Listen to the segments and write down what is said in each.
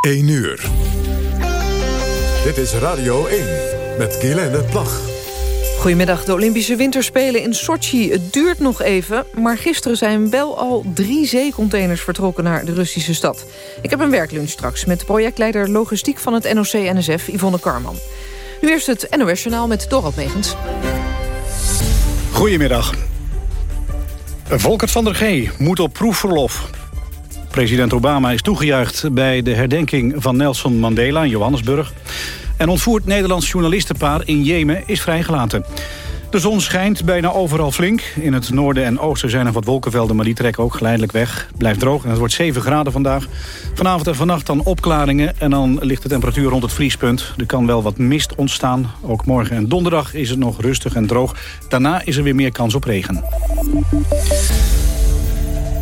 1 uur. Dit is Radio 1 met Guylaine Plag. Goedemiddag, de Olympische Winterspelen in Sochi. Het duurt nog even, maar gisteren zijn wel al drie zeecontainers vertrokken naar de Russische stad. Ik heb een werklunch straks met projectleider logistiek van het NOC-NSF, Yvonne Karman. Nu eerst het NOS-journaal met Dorot Megens. Goedemiddag. Volkert van der G moet op proefverlof. President Obama is toegejuicht bij de herdenking van Nelson Mandela in Johannesburg. En ontvoerd Nederlands journalistenpaar in Jemen is vrijgelaten. De zon schijnt bijna overal flink. In het noorden en oosten zijn er wat wolkenvelden, maar die trekken ook geleidelijk weg. Blijft droog en het wordt 7 graden vandaag. Vanavond en vannacht dan opklaringen en dan ligt de temperatuur rond het vriespunt. Er kan wel wat mist ontstaan. Ook morgen en donderdag is het nog rustig en droog. Daarna is er weer meer kans op regen.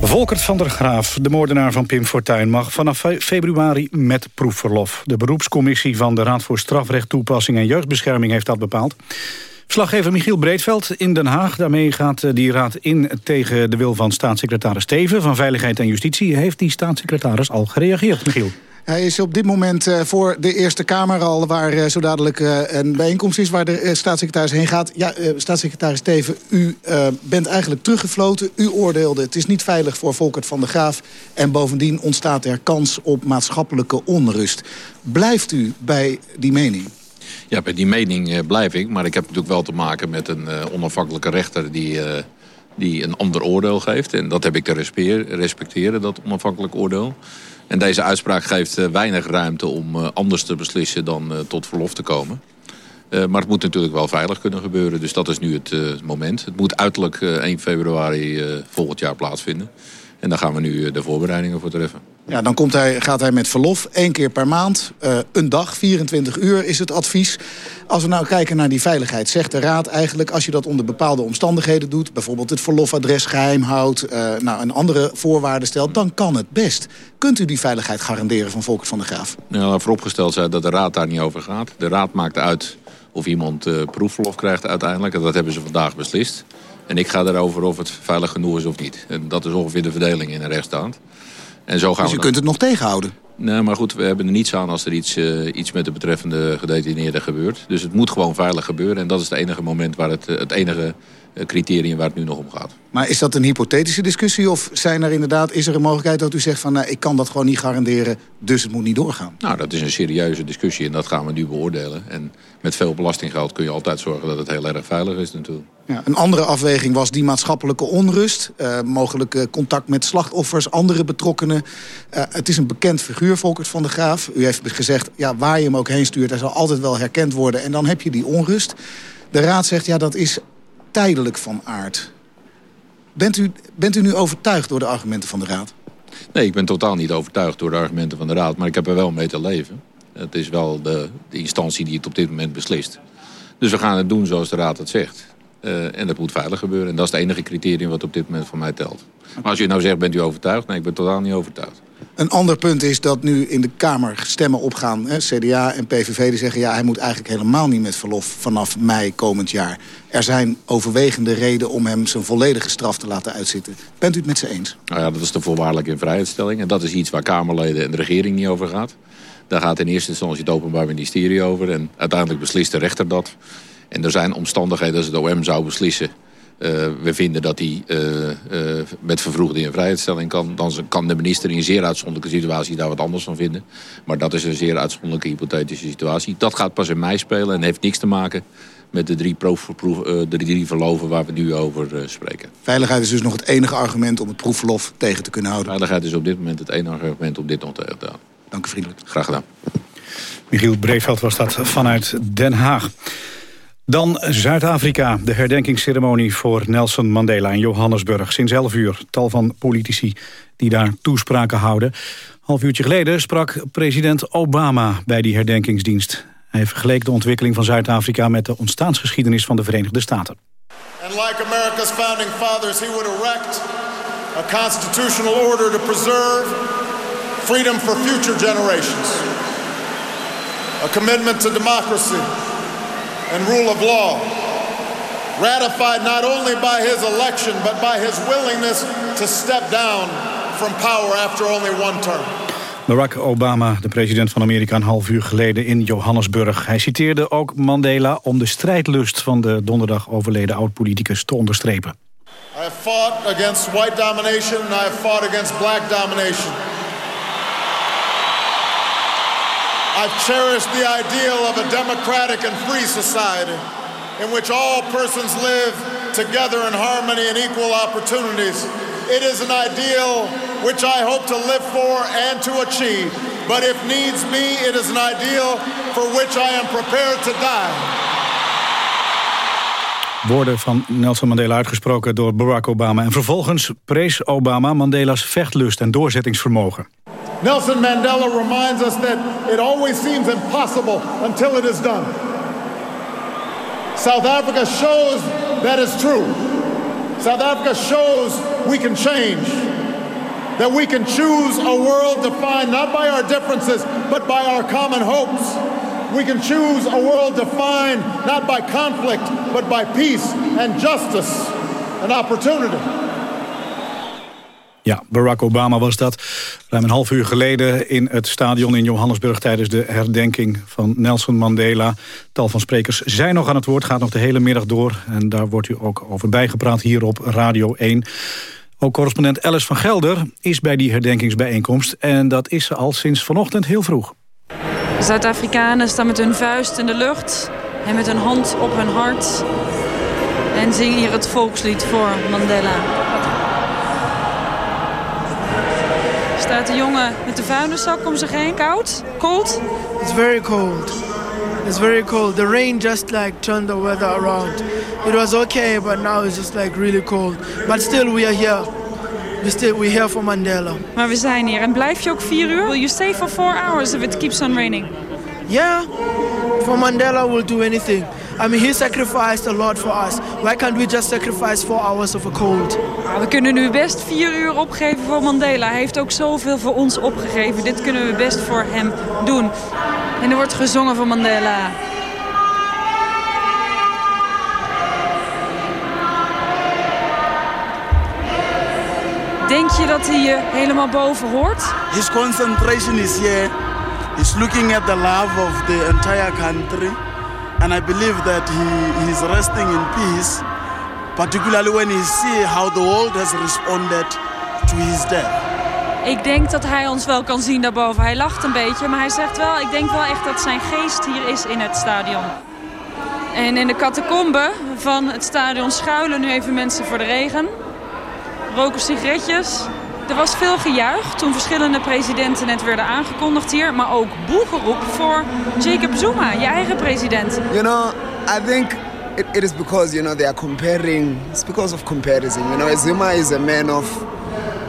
Volkert van der Graaf, de moordenaar van Pim Fortuyn... mag vanaf februari met proefverlof. De beroepscommissie van de Raad voor Strafrecht, Toepassing en Jeugdbescherming... heeft dat bepaald. Verslaggever Michiel Breedveld in Den Haag. Daarmee gaat eh, die raad in tegen de wil van staatssecretaris Steven... van Veiligheid en Justitie. Heeft die staatssecretaris al gereageerd, Michiel? Hij is op dit moment uh, voor de Eerste Kamer al... waar uh, zo dadelijk uh, een bijeenkomst is waar de staatssecretaris heen gaat. Ja, staatssecretaris Teven, u bent eigenlijk teruggefloten. U oordeelde het is niet veilig voor Volkert van der Graaf... en bovendien ontstaat er kans op maatschappelijke onrust. Blijft u bij die mening? Ja, bij die mening blijf ik. Maar ik heb natuurlijk wel te maken met een onafhankelijke rechter... die die een ander oordeel geeft. En dat heb ik te respecteren, dat onafhankelijk oordeel. En deze uitspraak geeft eh, weinig ruimte om eh, anders te beslissen dan eh, tot verlof te komen. maar het moet natuurlijk wel veilig kunnen gebeuren. Dus dat is nu het moment. Het moet uiterlijk 1 februari volgend jaar plaatsvinden. En daar gaan we nu de voorbereidingen voor treffen. Ja, dan komt hij, gaat hij met verlof, één keer per maand, uh, een dag, 24 uur is het advies. Als we nou kijken naar die veiligheid, zegt de Raad eigenlijk... als je dat onder bepaalde omstandigheden doet... bijvoorbeeld het verlofadres geheim houdt... Uh, nou, een andere voorwaarden stelt, dan kan het best. Kunt u die veiligheid garanderen van Volkert van der Graaf? Nou, vooropgesteld zijn dat de Raad daar niet over gaat. De Raad maakt uit of iemand uh, proefverlof krijgt uiteindelijk. En dat hebben ze vandaag beslist. En ik ga erover of het veilig genoeg is of niet. En dat is ongeveer de verdeling in een rechtsstaand. En zo gaan dus je kunt het nog tegenhouden? Nee, maar goed, we hebben er niets aan als er iets, uh, iets met de betreffende gedetineerde gebeurt. Dus het moet gewoon veilig gebeuren. En dat is het enige moment waar het, het enige eh, criterium waar het nu nog om gaat. Maar is dat een hypothetische discussie? Of zijn er inderdaad, is er een mogelijkheid dat u zegt van... Nou, ik kan dat gewoon niet garanderen, dus het moet niet doorgaan? Nou, dat is een serieuze discussie en dat gaan we nu beoordelen. En met veel belastinggeld kun je altijd zorgen dat het heel erg veilig is natuurlijk. Ja, een andere afweging was die maatschappelijke onrust. Uh, mogelijk contact met slachtoffers, andere betrokkenen. Uh, het is een bekend figuur, Volkert van der Graaf. U heeft gezegd, ja, waar je hem ook heen stuurt... hij zal altijd wel herkend worden en dan heb je die onrust. De raad zegt, ja, dat is tijdelijk van aard. Bent u, bent u nu overtuigd door de argumenten van de Raad? Nee, ik ben totaal niet overtuigd door de argumenten van de Raad. Maar ik heb er wel mee te leven. Het is wel de, de instantie die het op dit moment beslist. Dus we gaan het doen zoals de Raad het zegt. Uh, en dat moet veilig gebeuren. En dat is het enige criterium wat op dit moment voor mij telt. Maar als je nou zegt, bent u overtuigd? Nee, ik ben totaal niet overtuigd. Een ander punt is dat nu in de Kamer stemmen opgaan. Hè, CDA en PVV die zeggen... ja, hij moet eigenlijk helemaal niet met verlof vanaf mei komend jaar. Er zijn overwegende redenen om hem zijn volledige straf te laten uitzitten. Bent u het met ze eens? Nou ja, dat is de voorwaardelijke invrijheidstelling. En dat is iets waar Kamerleden en de regering niet over gaat. Daar gaat in eerste instantie het Openbaar Ministerie over. En uiteindelijk beslist de rechter dat. En er zijn omstandigheden als het OM zou beslissen we vinden dat hij uh, uh, met vervroegde invrijheidstelling kan. Dan kan de minister in een zeer uitzonderlijke situatie daar wat anders van vinden. Maar dat is een zeer uitzonderlijke hypothetische situatie. Dat gaat pas in mei spelen en heeft niks te maken met de drie, proef, proef, de drie verloven waar we nu over spreken. Veiligheid is dus nog het enige argument om het proefverlof tegen te kunnen houden? Veiligheid is op dit moment het enige argument om dit nog tegen te houden. Dank u vriendelijk. Graag gedaan. Michiel Breeveld was dat vanuit Den Haag. Dan Zuid-Afrika, de herdenkingsceremonie voor Nelson Mandela in Johannesburg. Sinds 11 uur, tal van politici die daar toespraken houden. Half uurtje geleden sprak president Obama bij die herdenkingsdienst. Hij vergeleek de ontwikkeling van Zuid-Afrika met de ontstaansgeschiedenis van de Verenigde Staten. And like America's founding fathers, he would erect a constitutional order to preserve freedom for future generations. A commitment to democracy and rule of law, ratified not only by his election, but by his willingness to step down from power after only one term. Barack Obama, de president van Amerika, een half uur geleden in Johannesburg. Hij citeerde ook Mandela om de strijdlust van de donderdag overleden oud-politicus te onderstrepen. I have fought against white domination and I have fought against black domination. I've cherished the ideal of a democratic and free society in which all persons live together in harmony and equal opportunities. It is an ideal which I hope to live for and to achieve. But if needs be, it is an ideal for which I am prepared to die. Woorden van Nelson Mandela uitgesproken door Barack Obama. En vervolgens prees Obama Mandela's vechtlust en doorzettingsvermogen. Nelson Mandela reminds us that it always seems impossible until it is done. South Africa shows that is true. South Africa shows we can change. That we can choose a world defined not by our differences, but by our common hopes. We can choose a world defined not by conflict, but by peace and justice and opportunity. Ja, Barack Obama was dat ruim een half uur geleden in het stadion in Johannesburg... tijdens de herdenking van Nelson Mandela. Tal van sprekers zijn nog aan het woord, gaat nog de hele middag door. En daar wordt u ook over bijgepraat hier op Radio 1. Ook correspondent Alice van Gelder is bij die herdenkingsbijeenkomst. En dat is ze al sinds vanochtend heel vroeg. Zuid-Afrikanen staan met hun vuist in de lucht en met hun hand op hun hart. En zingen hier het volkslied voor Mandela. Staat de jongen met de vuilniszak om zich heen. Koud? Cold? It's very cold. It's very cold. The rain just like turned the weather around. It was okay, but now it's just like really cold. But still we are here. We still we're here for Mandela. Maar we zijn hier. En blijf je ook vier uur? Will you stay for four hours if it keeps on raining? Yeah. For Mandela we'll do anything. I mean, he sacrificed a lot for us. Why can't we just sacrifice four hours of a cold? We kunnen nu best vier uur opgeven voor Mandela. Hij heeft ook zoveel voor ons opgegeven. Dit kunnen we best voor hem doen. En er wordt gezongen voor Mandela. Denk je dat hij je helemaal boven hoort? His concentration is here. He's looking at the love of the entire country. And I believe that he is resting in peace, particularly when he see how the world has responded to his death. Ik denk dat hij ons wel kan zien daarboven. Hij lacht een beetje, maar hij zegt wel... ik denk wel echt dat zijn geest hier is in het stadion. En in de catacombe van het stadion schuilen nu even mensen voor de regen. Roken sigaretjes. Er was veel gejuich toen verschillende presidenten net werden aangekondigd hier. Maar ook boegeroep voor Jacob Zuma, je eigen president. You know, I think it, it is because, you know, they are comparing. It's because of comparison. You know, Zuma is a man of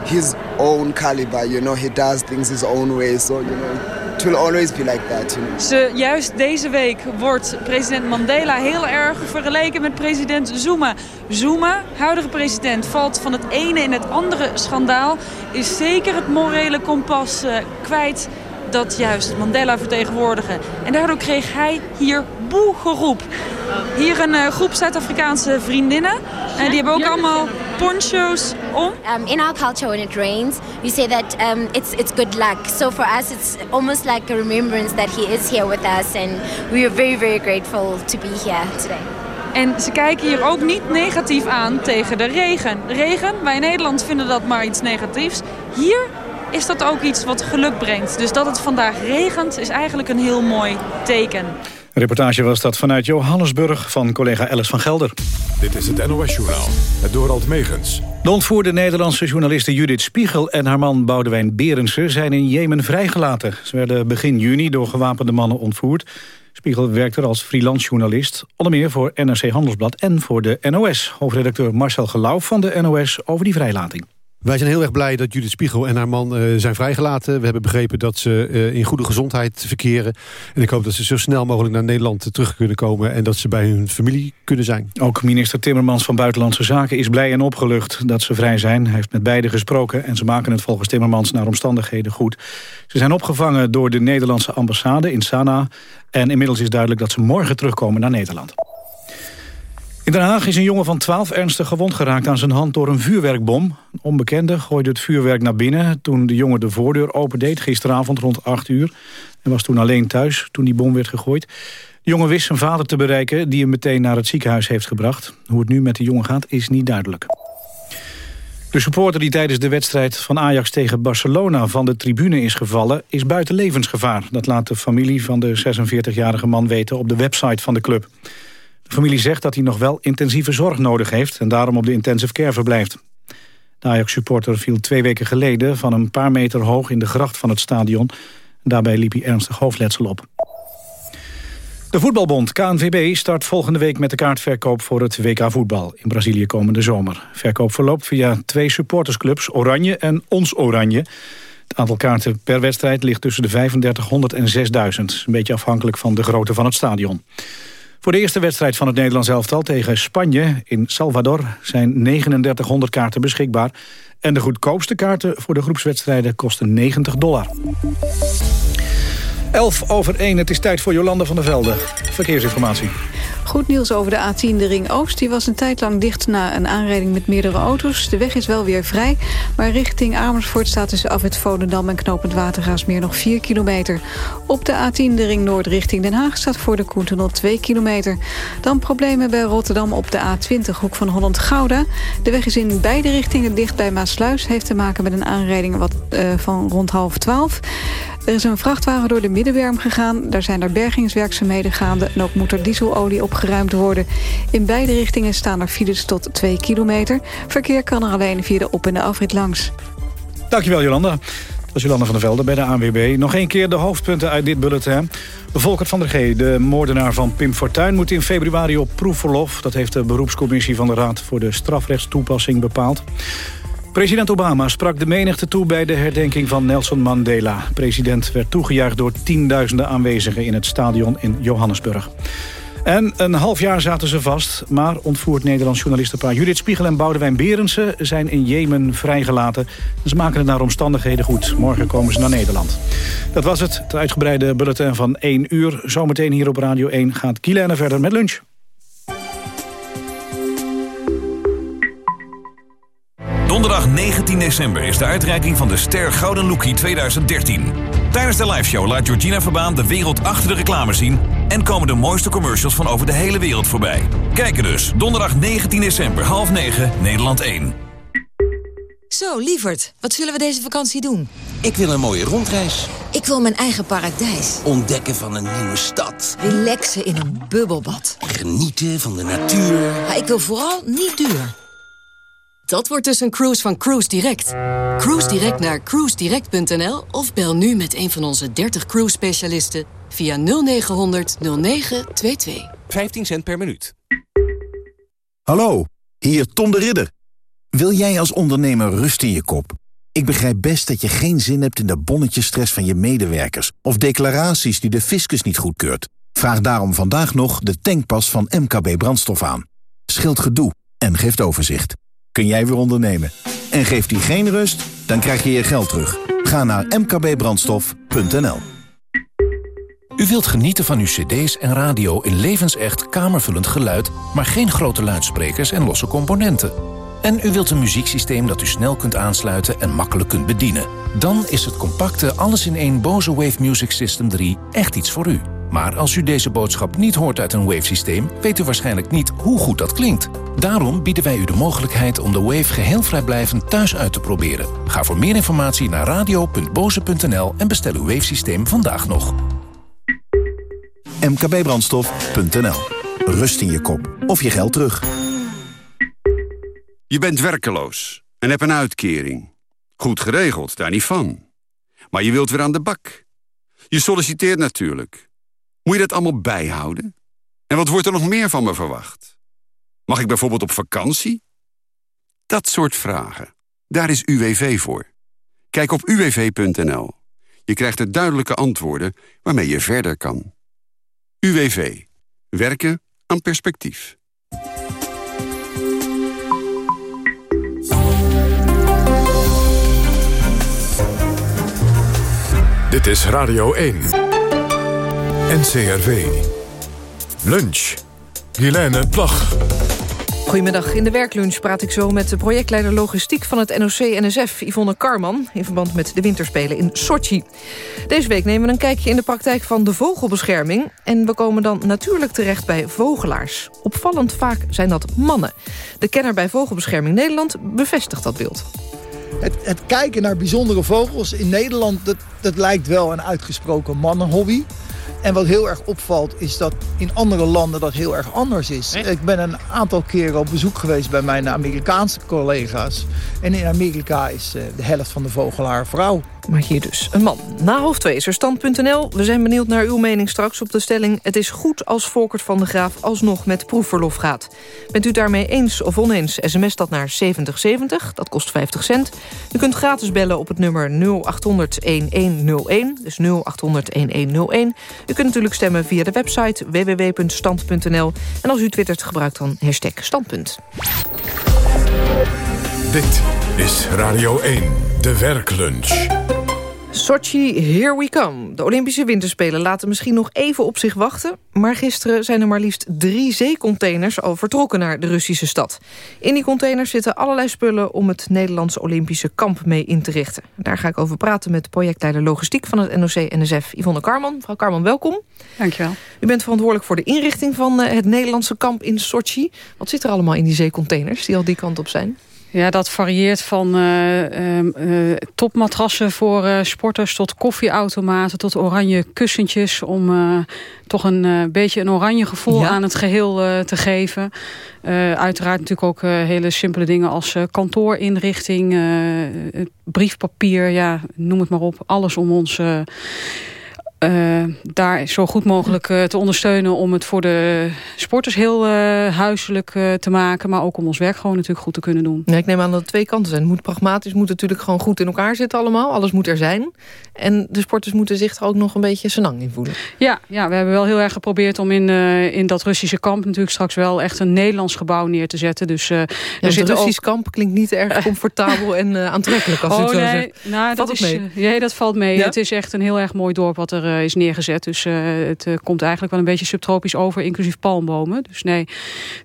his own caliber. You know, he does things his own way. So, you know, it will always be like that. You know. Ze, juist deze week wordt president Mandela heel erg vergeleken met president Zuma. Zuma, huidige president, valt van het ene in het andere schandaal. Is zeker het morele kompas uh, kwijt dat juist Mandela vertegenwoordigen. En daardoor kreeg hij hier boegeroep. Hier een uh, groep Zuid-Afrikaanse vriendinnen. En die hebben ook allemaal ponchos om. Um, in our culture, when it rains, we say that um, it's it's good luck. So for us, it's almost like a remembrance that he is here with us, and we are very very grateful to be here today. En ze kijken hier ook niet negatief aan tegen de regen. Regen, wij in Nederland vinden dat maar iets negatiefs. Hier is dat ook iets wat geluk brengt. Dus dat het vandaag regent is eigenlijk een heel mooi teken. Een reportage was dat vanuit Johannesburg van collega Alice van Gelder. Dit is het NOS-journaal, het Dorald Megens. De ontvoerde Nederlandse journaliste Judith Spiegel en haar man Boudewijn Berendsen zijn in Jemen vrijgelaten. Ze werden begin juni door gewapende mannen ontvoerd. Spiegel werkte als freelance journalist, onder meer voor NRC Handelsblad en voor de NOS. Hoofdredacteur Marcel Gelauw van de NOS over die vrijlating. Wij zijn heel erg blij dat Judith Spiegel en haar man uh, zijn vrijgelaten. We hebben begrepen dat ze uh, in goede gezondheid verkeren. En ik hoop dat ze zo snel mogelijk naar Nederland terug kunnen komen... en dat ze bij hun familie kunnen zijn. Ook minister Timmermans van Buitenlandse Zaken is blij en opgelucht dat ze vrij zijn. Hij heeft met beiden gesproken en ze maken het volgens Timmermans naar omstandigheden goed. Ze zijn opgevangen door de Nederlandse ambassade in Sanaa. En inmiddels is duidelijk dat ze morgen terugkomen naar Nederland. In Den Haag is een jongen van 12 ernstig gewond geraakt aan zijn hand door een vuurwerkbom. Een onbekende gooide het vuurwerk naar binnen toen de jongen de voordeur opendeed gisteravond rond 8 uur. Hij was toen alleen thuis toen die bom werd gegooid. De jongen wist zijn vader te bereiken die hem meteen naar het ziekenhuis heeft gebracht. Hoe het nu met de jongen gaat is niet duidelijk. De supporter die tijdens de wedstrijd van Ajax tegen Barcelona van de tribune is gevallen, is buiten levensgevaar. Dat laat de familie van de 46-jarige man weten op de website van de club. Familie zegt dat hij nog wel intensieve zorg nodig heeft... en daarom op de intensive care verblijft. De Ajax-supporter viel twee weken geleden van een paar meter hoog... in de gracht van het stadion. Daarbij liep hij ernstig hoofdletsel op. De voetbalbond KNVB start volgende week met de kaartverkoop voor het WK voetbal in Brazilië komende zomer. Verkoop verloopt via twee supportersclubs, Oranje en Ons Oranje. Het aantal kaarten per wedstrijd ligt tussen de 3500 en 6000. Een beetje afhankelijk van de grootte van het stadion. Voor de eerste wedstrijd van het Nederlands elftal tegen Spanje in Salvador zijn 3900 kaarten beschikbaar. En de goedkoopste kaarten voor de groepswedstrijden kosten 90 dollar. 11 over 1, het is tijd voor Jolanda van der Velde. Verkeersinformatie. Goed nieuws over de A10, de Ring Oost. Die was een tijd lang dicht na een aanrijding met meerdere auto's. De weg is wel weer vrij, maar richting Amersfoort staat tussen het Volendam en Knopend Watergaasmeer nog 4 kilometer. Op de A10, de Ring Noord richting Den Haag, staat voor de Koentunnel 2 kilometer. Dan problemen bij Rotterdam op de A20, hoek van Holland-Gouda. De weg is in beide richtingen dicht bij Maasluis. Heeft te maken met een aanrijding wat, uh, van rond half 12. Er is een vrachtwagen door de middenberm gegaan. Daar zijn er bergingswerkzaamheden gaande en ook moet er dieselolie opgeruimd worden. In beide richtingen staan er files tot 2 kilometer. Verkeer kan er alleen via de op- en de afrit langs. Dankjewel Jolanda. Dat is Jolanda van der Velde bij de ANWB. Nog één keer de hoofdpunten uit dit bulletin. Volkert van der G, de moordenaar van Pim Fortuyn... moet in februari op proefverlof. Dat heeft de beroepscommissie van de Raad voor de strafrechtstoepassing bepaald. President Obama sprak de menigte toe bij de herdenking van Nelson Mandela. De president werd toegejuicht door tienduizenden aanwezigen in het stadion in Johannesburg. En een half jaar zaten ze vast, maar ontvoerd Nederlands journalistenpaar Judith Spiegel en Boudewijn Berendsen zijn in Jemen vrijgelaten. Ze maken het naar omstandigheden goed. Morgen komen ze naar Nederland. Dat was het, het uitgebreide bulletin van 1 uur. Zometeen hier op Radio 1 gaat Kielerne verder met lunch. Donderdag 19 december is de uitreiking van de Ster Gouden Lookie 2013. Tijdens de liveshow laat Georgina Verbaan de wereld achter de reclame zien... en komen de mooiste commercials van over de hele wereld voorbij. Kijken dus, donderdag 19 december, half 9, Nederland 1. Zo, lieverd, wat zullen we deze vakantie doen? Ik wil een mooie rondreis. Ik wil mijn eigen paradijs. Ontdekken van een nieuwe stad. Relaxen in een bubbelbad. Genieten van de natuur. Maar ik wil vooral niet duur. Dat wordt dus een cruise van Cruise Direct. Cruise Direct naar cruisedirect.nl of bel nu met een van onze 30 cruise specialisten via 0900 0922. 15 cent per minuut. Hallo, hier Tom de Ridder. Wil jij als ondernemer rust in je kop? Ik begrijp best dat je geen zin hebt in de bonnetjesstress van je medewerkers... of declaraties die de fiscus niet goedkeurt. Vraag daarom vandaag nog de tankpas van MKB Brandstof aan. Scheelt gedoe en geeft overzicht kun jij weer ondernemen. En geeft die geen rust, dan krijg je je geld terug. Ga naar mkbbrandstof.nl U wilt genieten van uw cd's en radio in levensecht kamervullend geluid... maar geen grote luidsprekers en losse componenten. En u wilt een muzieksysteem dat u snel kunt aansluiten en makkelijk kunt bedienen. Dan is het compacte alles-in-één Bose Wave Music System 3 echt iets voor u. Maar als u deze boodschap niet hoort uit een Wave-systeem... weet u waarschijnlijk niet hoe goed dat klinkt. Daarom bieden wij u de mogelijkheid om de Wave geheel vrijblijvend thuis uit te proberen. Ga voor meer informatie naar radio.boze.nl en bestel uw Wave-systeem vandaag nog. mkbbrandstof.nl Rust in je kop of je geld terug. Je bent werkeloos en hebt een uitkering. Goed geregeld, daar niet van. Maar je wilt weer aan de bak. Je solliciteert natuurlijk. Moet je dat allemaal bijhouden? En wat wordt er nog meer van me verwacht? Mag ik bijvoorbeeld op vakantie? Dat soort vragen. Daar is UWV voor. Kijk op uwv.nl. Je krijgt er duidelijke antwoorden waarmee je verder kan. UWV. Werken aan perspectief. Dit is Radio 1. NCRV. Lunch. Helene Plag. Goedemiddag. In de werklunch praat ik zo met de projectleider logistiek van het NOC-NSF, Yvonne Karman, in verband met de winterspelen in Sochi. Deze week nemen we een kijkje in de praktijk van de vogelbescherming en we komen dan natuurlijk terecht bij vogelaars. Opvallend vaak zijn dat mannen. De kenner bij Vogelbescherming Nederland bevestigt dat beeld. Het, het kijken naar bijzondere vogels in Nederland, dat, dat lijkt wel een uitgesproken mannenhobby. En wat heel erg opvalt is dat in andere landen dat heel erg anders is. Ik ben een aantal keren op bezoek geweest bij mijn Amerikaanse collega's. En in Amerika is eh, de helft van de vogelaar vrouw. Maar hier dus een man. Na half is. We zijn benieuwd naar uw mening straks op de stelling... het is goed als Volkert van de Graaf alsnog met proefverlof gaat. Bent u daarmee eens of oneens, sms dat naar 7070. Dat kost 50 cent. U kunt gratis bellen op het nummer 0800-1101. Dus 0800-1101. U kunt natuurlijk stemmen via de website www.stand.nl. En als u twittert, gebruikt dan hashtag standpunt. Dit is Radio 1, de werklunch. Sochi, here we come. De Olympische Winterspelen laten misschien nog even op zich wachten... maar gisteren zijn er maar liefst drie zeecontainers al vertrokken naar de Russische stad. In die containers zitten allerlei spullen om het Nederlandse Olympische kamp mee in te richten. Daar ga ik over praten met projectleider logistiek van het NOC-NSF, Yvonne Karman. Mevrouw Karman, welkom. Dankjewel. U bent verantwoordelijk voor de inrichting van eh, het Nederlandse kamp in Sochi. Wat zit er allemaal in die zeecontainers die al die kant op zijn? Ja, dat varieert van uh, uh, topmatrassen voor uh, sporters... tot koffieautomaten, tot oranje kussentjes... om toch een beetje een oranje gevoel ja. aan het geheel te geven. uiteraard natuurlijk ook hele simpele dingen als kantoorinrichting... briefpapier, ja, noem het maar op. Alles om ons uh, daar zo goed mogelijk uh, te ondersteunen... om het voor de sporters heel uh, huiselijk te maken... maar ook om ons werk gewoon natuurlijk goed te kunnen doen. Ja, ik neem aan dat het twee kanten zijn. Het moet pragmatisch, moet natuurlijk gewoon goed in elkaar zitten allemaal. Alles moet er zijn. En de sporters moeten zich er ook nog een beetje senang in voelen. Ja, ja we hebben wel heel erg geprobeerd om in, in dat Russische kamp... natuurlijk straks wel echt een Nederlands gebouw neer te zetten. Dus, ja, er zit Russisch ook... kamp klinkt niet erg comfortabel en aantrekkelijk als oh, het zo nee, zegt. Nou, dat is, mee? Nee, dat valt mee. Ja? Het is echt een heel erg mooi dorp wat er uh, is neergezet. Dus uh, het uh, komt eigenlijk wel een beetje subtropisch over, inclusief palmbomen. Dus nee,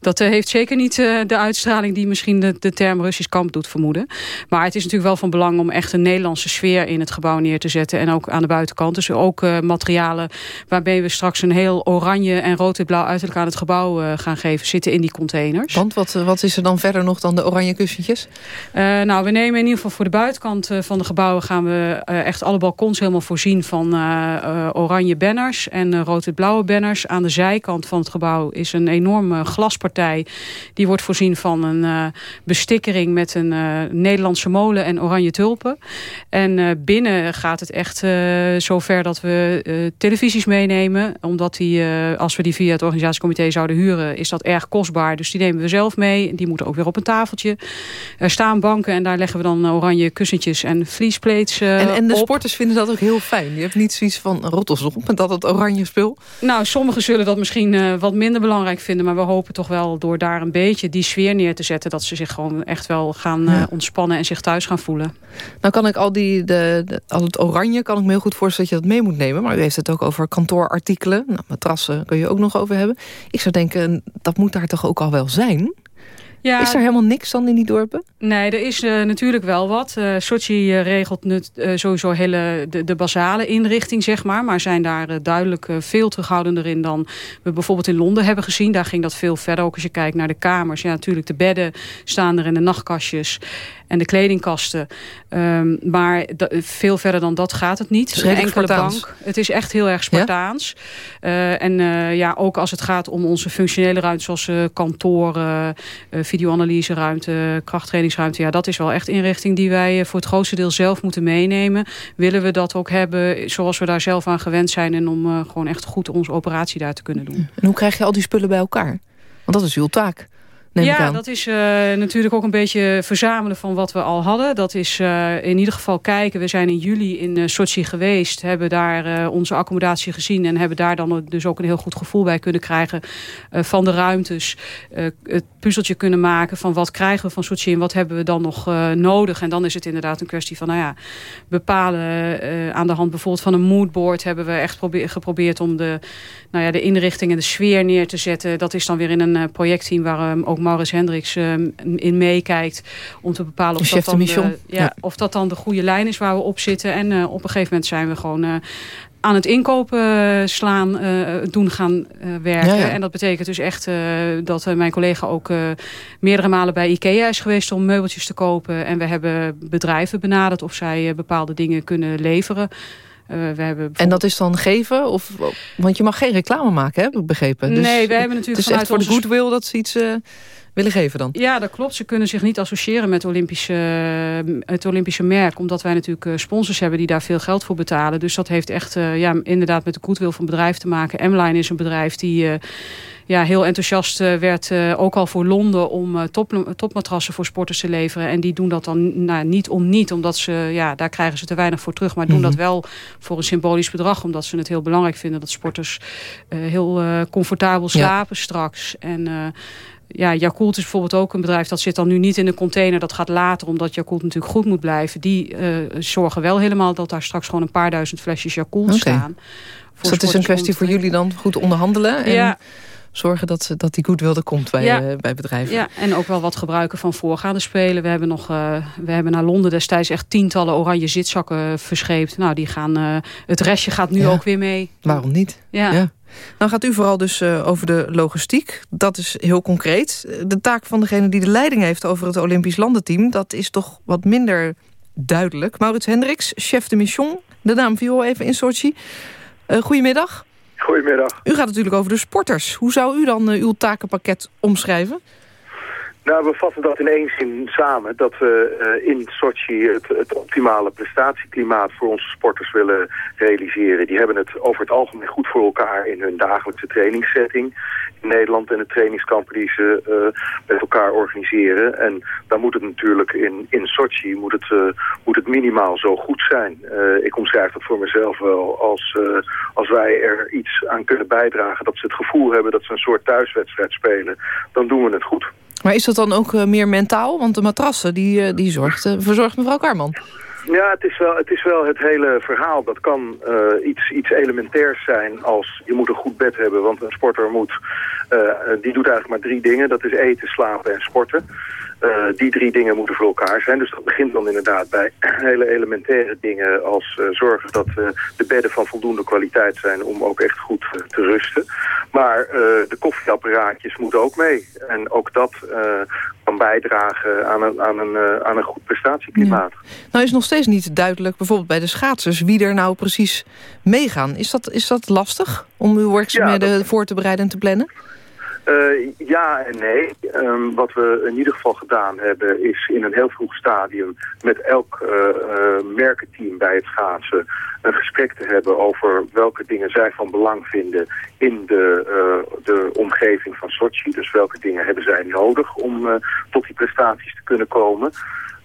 dat heeft zeker niet de uitstraling die misschien de, de term Russisch kamp doet vermoeden. Maar het is natuurlijk wel van belang om echt een Nederlandse sfeer in het gebouw neer te zetten. En ook aan de buitenkant. Dus ook materialen waarmee we straks een heel oranje en rood en blauw uiterlijk aan het gebouw gaan geven, zitten in die containers. Want wat, wat is er dan verder nog dan de oranje kussentjes? nou, we nemen in ieder geval voor de buitenkant van de gebouwen gaan we echt alle balkons helemaal voorzien van uh, oranje banners en uh, rood-blauwe banners. Aan de zijkant van het gebouw is een enorme glaspartij. Die wordt voorzien van een uh, bestikkering met een Nederlandse molen en oranje tulpen. En binnen gaat het echt zover dat we televisies meenemen. Omdat die, als we die via het organisatiecomité zouden huren, is dat erg kostbaar. Dus die nemen we zelf mee. Die moeten ook weer op een tafeltje. Er staan banken en daar leggen we dan oranje kussentjes en vliesplates en, en de sporters vinden dat ook heel fijn. Je hebt niet zoiets van rottels op met dat het oranje spul. Nou, sommigen zullen dat misschien uh, wat minder belangrijk vinden. Maar we hopen toch wel door daar een beetje die sfeer neer te zetten... dat ze zich gewoon echt wel gaan uh, ontspannen en zich thuis gaan voelen. Nou kan ik al, die, de, de, al het oranje kan ik me heel goed voorstellen dat je dat mee moet nemen. Maar u heeft het ook over kantoorartikelen. Nou, matrassen kun je ook nog over hebben. Ik zou denken, dat moet daar toch ook al wel zijn? Ja, is er helemaal niks dan in die dorpen? Nee, er is uh, natuurlijk wel wat. Uh, Sochi uh, regelt nut, sowieso hele, de, de, basale inrichting, zeg maar. Maar zijn daar duidelijk veel terughoudender in dan we bijvoorbeeld in Londen hebben gezien. Daar ging dat veel verder. Ook als je kijkt naar de kamers. Ja, natuurlijk de bedden staan er in de nachtkastjes en de kledingkasten. Um, maar veel verder dan dat gaat het niet. Het is enkele Spartaans. bank. Het is echt heel erg Spartaans. Ja? Uh, en uh, ja, ook als het gaat om onze functionele ruimte... zoals uh, kantoren, videoanalyseruimte, krachttrainingsruimte... ja, dat is wel echt inrichting die wij voor het grootste deel zelf moeten meenemen. Willen we dat ook hebben zoals we daar zelf aan gewend zijn... en om gewoon echt goed onze operatie daar te kunnen doen. En hoe krijg je al die spullen bij elkaar? Want dat is uw taak ja, dat is uh, natuurlijk ook een beetje verzamelen van wat we al hadden. Dat is uh, in ieder geval kijken. We zijn in juli in uh, Sochi geweest. Hebben daar onze accommodatie gezien. En hebben daar dan dus ook een heel goed gevoel bij kunnen krijgen. van de ruimtes. het puzzeltje kunnen maken van wat krijgen we van Sochi. En wat hebben we dan nog nodig. En dan is het inderdaad een kwestie van nou ja, bepalen. aan de hand bijvoorbeeld van een moodboard. Hebben we echt geprobeerd om de, nou ja, de inrichting en de sfeer neer te zetten. Dat is dan weer in een projectteam waar ook Maurits Hendricks in meekijkt... om te bepalen of dat, dan de, ja, of dat dan de goede lijn is waar we op zitten. En op een gegeven moment zijn we gewoon aan het inkopen slaan, doen gaan werken. En dat betekent dus echt dat mijn collega ook meerdere malen bij IKEA is geweest om meubeltjes te kopen. En we hebben bedrijven benaderd of zij bepaalde dingen kunnen leveren. Uh, we hebben En dat is dan geven? Of, want je mag geen reclame maken, heb ik begrepen. Dus nee, we hebben natuurlijk Het is echt voor de goodwill dat ze iets uh, willen geven dan? Ja, dat klopt. Ze kunnen zich niet associëren met Olympische, het Olympische merk. Omdat wij natuurlijk eh, sponsors hebben die daar veel geld voor betalen. Dus dat heeft echt ja, inderdaad met de goodwill van het bedrijf te maken. M-Line is een bedrijf die ja, heel enthousiast werd, uh, ook al voor Londen, om uh, top, topmatrassen voor sporters te leveren. En die doen dat dan nou, niet om niet, omdat ze, ja, daar krijgen ze te weinig voor terug. Maar doen dat mhm. wel voor een symbolisch bedrag, omdat ze het heel belangrijk vinden dat sporters heel comfortabel slapen straks. En ja, Yakult is bijvoorbeeld ook een bedrijf... dat zit dan nu niet in de container, dat gaat later... omdat Yakult natuurlijk goed moet blijven. Die zorgen wel helemaal dat daar straks gewoon een paar duizend flesjes Yakult okay. staan. Dus dat is een kwestie voor jullie dan goed onderhandelen? En... Ja zorgen dat, dat die goodwill er komt bij, ja. uh, bij bedrijven. Ja, en ook wel wat gebruiken van voorgaande spelen. We hebben, nog, uh, we hebben naar Londen destijds echt tientallen oranje zitzakken verscheept. Nou, die gaan, uh, het restje gaat nu ook weer mee. Waarom niet? Ja. ja. Nou gaat u vooral dus over de logistiek. Dat is heel concreet. De taak van degene die de leiding heeft over het Olympisch landenteam... dat is toch wat minder duidelijk. Maurits Hendricks, chef de mission. De naam viel even in Sochi. goedemiddag. Goedemiddag. U gaat natuurlijk over de sporters. Hoe zou u dan uh, uw takenpakket omschrijven? Nou, we vatten dat in één zin samen. Dat we uh, in Sochi het, optimale prestatieklimaat voor onze sporters willen realiseren. Die hebben het over het algemeen goed voor elkaar in hun dagelijkse trainingssetting. In Nederland en de trainingskampen die ze uh, met elkaar organiseren. En dan moet het natuurlijk in, in Sochi moet het, uh, moet het minimaal zo goed zijn. ik omschrijf dat voor mezelf wel als, als wij er iets aan kunnen bijdragen. Dat ze het gevoel hebben dat ze een soort thuiswedstrijd spelen. Dan doen we het goed. Maar is dat dan ook uh, meer mentaal? Want de matrassen, die, uh, die zorgt, uh, verzorgt mevrouw Karman. Ja, het is, wel, het is wel het hele verhaal. Dat kan iets, iets elementairs zijn als je moet een goed bed hebben. Want een sporter moet, die doet eigenlijk maar drie dingen. Dat is eten, slapen en sporten. Uh, die drie dingen moeten voor elkaar zijn. Dus dat begint dan inderdaad bij hele elementaire dingen als uh, zorgen dat uh, de bedden van voldoende kwaliteit zijn om ook echt goed te rusten. Maar de koffieapparaatjes moeten ook mee. En ook dat kan bijdragen aan een, aan een, aan een goed prestatieklimaat. Nou is nog steeds niet duidelijk, bijvoorbeeld bij de schaatsers, wie er nou precies meegaan. Is dat, is dat lastig om uw werkzaamheden voor te bereiden en te plannen? Uh, ja en nee. Um, wat we in ieder geval gedaan hebben is in een heel vroeg stadium met elk uh, merkenteam bij het schaatsen een gesprek te hebben over welke dingen zij van belang vinden in de, de omgeving van Sochi. Dus welke dingen hebben zij nodig om tot die prestaties te kunnen komen.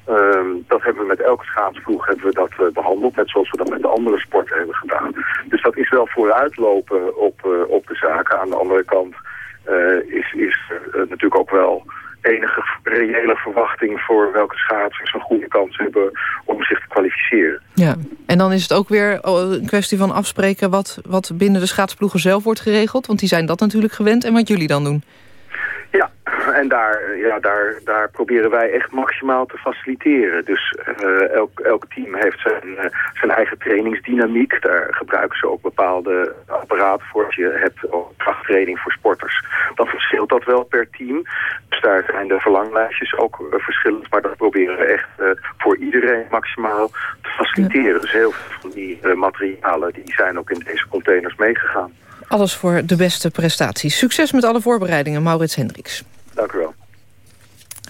Um, dat hebben we met elke schaatsploeg hebben we dat behandeld, net zoals we dat met de andere sporten hebben gedaan. Dus dat is wel vooruitlopen op, op de zaken. Aan de andere kant is, is uh, natuurlijk ook wel enige reële verwachting voor welke schaatsers een goede kans hebben om zich te kwalificeren. Ja, en dan is het ook weer oh, een kwestie van afspreken wat, wat binnen de schaatsploegen zelf wordt geregeld. Want die zijn dat natuurlijk gewend en wat jullie dan doen. En daar, ja, daar, daar proberen wij echt maximaal te faciliteren. Dus uh, elk, elk team heeft zijn, uh, zijn eigen trainingsdynamiek. Daar gebruiken ze ook bepaalde apparaten voor. Als je hebt krachttraining voor sporters, dan verschilt dat wel per team. Dus daar zijn de verlanglijstjes ook uh, verschillend. Maar dat proberen we echt voor iedereen maximaal te faciliteren. Dus heel veel van die materialen die zijn ook in deze containers meegegaan. Alles voor de beste prestaties. Succes met alle voorbereidingen, Maurits Hendricks. Dank u wel.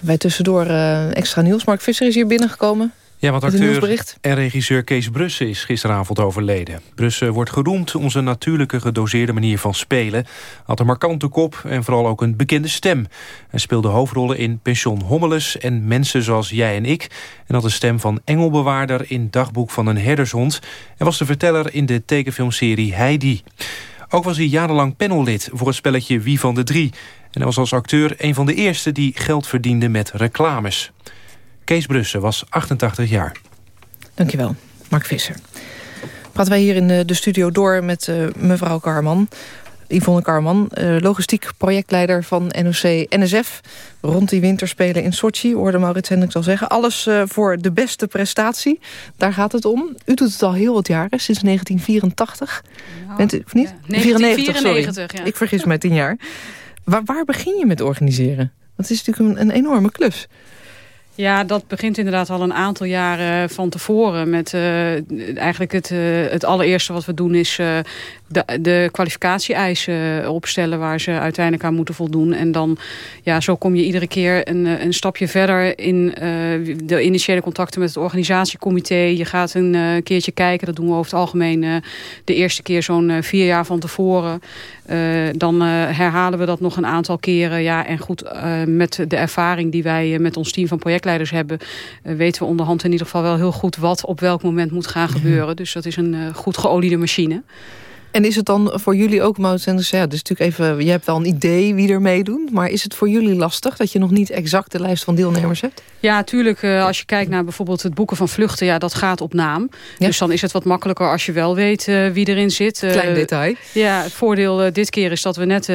Wij tussendoor uh, extra nieuws. Mark Visser is hier binnengekomen. Ja, want acteur en regisseur Kees Brussen is gisteravond overleden. Brussen wordt geroemd om zijn natuurlijke gedoseerde manier van spelen. Had een markante kop en vooral ook een bekende stem. Hij speelde hoofdrollen in Pension Hommeles en Mensen zoals jij en ik. En had de stem van Engelbewaarder in Dagboek van een herdershond. En was de verteller in de tekenfilmserie Heidi. Ook was hij jarenlang panellid voor het spelletje Wie van de Drie. En hij was als acteur een van de eerste die geld verdiende met reclames. Kees Brussen was 88 jaar. Dankjewel, Mark Visser. Praten wij hier in de studio door met uh, mevrouw Karman. Yvonne Karman, eh, logistiek projectleider van NOC-NSF... rond die winterspelen in Sochi, hoorde Maurits Hendricks al zeggen. Alles eh, voor de beste prestatie, daar gaat het om. U doet het al heel wat jaren, sinds 1984. Bent u, of niet? Ja, 1994, sorry. Ja. Ik vergis mij tien jaar. Waar, waar begin je met organiseren? Dat is natuurlijk een, een enorme klus. Ja, dat begint inderdaad al een aantal jaren van tevoren. Met uh, eigenlijk het, uh, het allereerste wat we doen is uh, de, de kwalificatie-eisen opstellen waar ze uiteindelijk aan moeten voldoen. En dan, ja, zo kom je iedere keer een, een stapje verder in de initiële contacten met het organisatiecomité. Je gaat een keertje kijken, dat doen we over het algemeen de eerste keer zo'n vier jaar van tevoren. Dan herhalen we dat nog een aantal keren. Ja, en goed, met de ervaring die wij met ons team van projectleiders hebben... weten we onderhand in ieder geval wel heel goed wat op welk moment moet gaan gebeuren. Dus dat is een goed geoliede machine. En is het dan voor jullie ook, Senders, ja, dus natuurlijk even, je hebt wel een idee wie er meedoet, maar is het voor jullie lastig dat je nog niet exact de lijst van deelnemers hebt? Ja, tuurlijk. Uh, als je kijkt naar bijvoorbeeld het boeken van vluchten, ja, dat gaat op naam. Ja. Dus dan is het wat makkelijker als je wel weet uh, wie erin zit. Uh, Klein detail. Ja, het voordeel dit keer is dat we net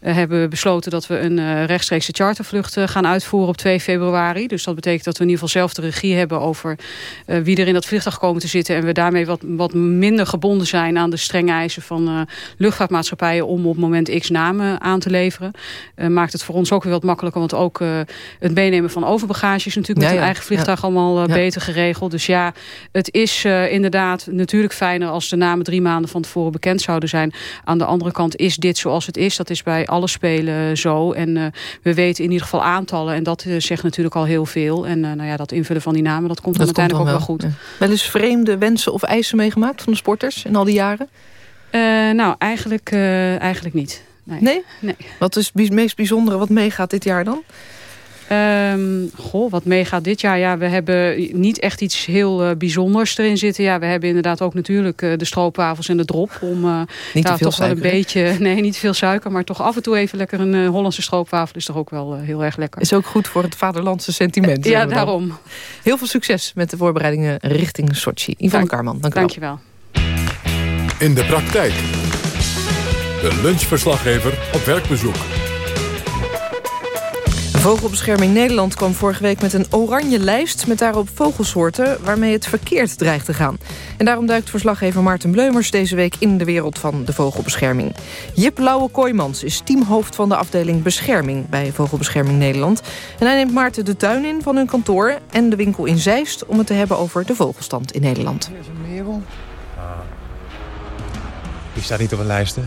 hebben besloten dat we een rechtstreekse chartervlucht gaan uitvoeren op 2 februari. Dus dat betekent dat we in ieder geval zelf de regie hebben over wie er in dat vliegtuig komen te zitten. En we daarmee wat, wat minder gebonden zijn aan de strenge eisen van uh, luchtvaartmaatschappijen om op moment X namen aan te leveren. Uh, maakt het voor ons ook weer wat makkelijker, want ook uh, het meenemen van overbagage is natuurlijk ja, met een eigen vliegtuig ja. allemaal beter geregeld. Dus ja, het is inderdaad natuurlijk fijner als de namen drie maanden van tevoren bekend zouden zijn. Aan de andere kant is dit zoals het is. Dat is bij alle spelen zo. En we weten in ieder geval aantallen en dat zegt natuurlijk al heel veel. En nou ja, dat invullen van die namen, dat komt dan uiteindelijk komt ook wel goed. Wel eens vreemde wensen of eisen meegemaakt van de sporters in al die jaren? Uh, nou, eigenlijk, uh, eigenlijk niet. Nee? nee? nee. Wat is het meest bijzondere wat meegaat dit jaar dan? Um, goh, wat meegaat dit jaar? Ja, we hebben niet echt iets heel uh, bijzonders erin zitten. Ja, we hebben inderdaad ook natuurlijk uh, de stroopwafels en de drop. Om uh, niet veel toch suiker, wel een beetje... Nee, niet veel suiker, maar toch af en toe even lekker een Hollandse stroopwafel. Is toch ook wel heel erg lekker. Is ook goed voor het vaderlandse sentiment. ja, daarom. Heel veel succes met de voorbereidingen richting Sochi. Yvonne dank, Karman, dank, dank je wel. In de praktijk. De lunchverslaggever op werkbezoek. Vogelbescherming Nederland kwam vorige week met een oranje lijst... met daarop vogelsoorten waarmee het verkeerd dreigt te gaan. En daarom duikt verslaggever Maarten Bleumers deze week in de wereld van de vogelbescherming. Jip Lauwe-Kooijmans is teamhoofd van de afdeling Bescherming... bij Vogelbescherming Nederland. En hij neemt Maarten de tuin in van hun kantoor en de winkel in Zeist... om het te hebben over de vogelstand in Nederland. Hier is een merel. Die staat niet op een lijst, hè?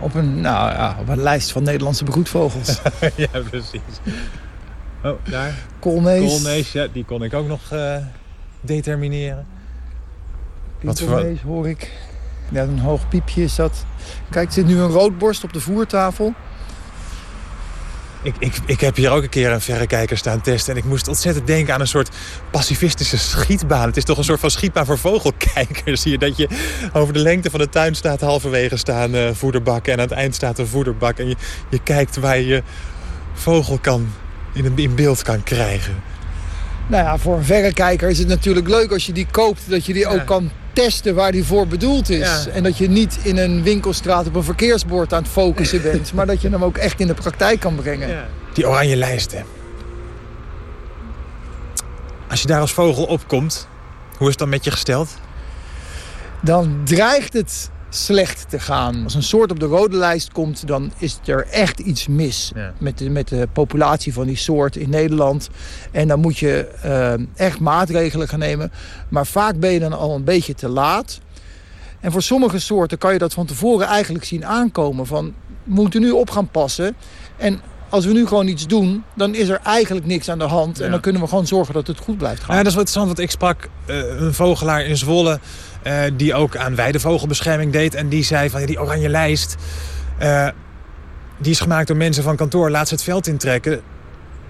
Op een, nou, ja, op een lijst van Nederlandse broedvogels. ja, precies. Oh, daar. Koolmees. Koolmees, ja, die kon ik ook nog uh, determineren. Wat voor... hoor ik. Ja, een hoog piepje is dat. Kijk, er zit nu een roodborst op de voertafel. Ik, ik, ik heb hier ook een keer een verrekijker staan testen... en ik moest ontzettend denken aan een soort pacifistische schietbaan. Het is toch een soort van schietbaan voor vogelkijkers. Zie je dat je over de lengte van de tuin staat... halverwege staan uh, voederbakken en aan het eind staat een voederbak... en je, je kijkt waar je je vogel kan, in, in beeld kan krijgen. Nou ja, voor een verrekijker is het natuurlijk leuk als je die koopt... dat je die ook kan testen waar die voor bedoeld is. Ja. En dat je niet in een winkelstraat op een verkeersbord aan het focussen bent... maar dat je hem ook echt in de praktijk kan brengen. Ja. Die oranje lijsten. Als je daar als vogel opkomt, hoe is het dan met je gesteld? Dan dreigt het slecht te gaan. Als een soort op de rode lijst komt, dan is er echt iets mis ja. met, de, met de populatie van die soort in Nederland. En dan moet je uh, echt maatregelen gaan nemen. Maar vaak ben je dan al een beetje te laat. En voor sommige soorten kan je dat van tevoren eigenlijk zien aankomen. Van, we moeten nu op gaan passen. En als we nu gewoon iets doen, dan is er eigenlijk niks aan de hand. Ja. En dan kunnen we gewoon zorgen dat het goed blijft gaan. Ja, dat is wat interessant, want ik sprak uh, een vogelaar in Zwolle... Uh, die ook aan weidevogelbescherming deed. En die zei van, die oranje lijst... Uh, die is gemaakt door mensen van kantoor. Laat ze het veld intrekken.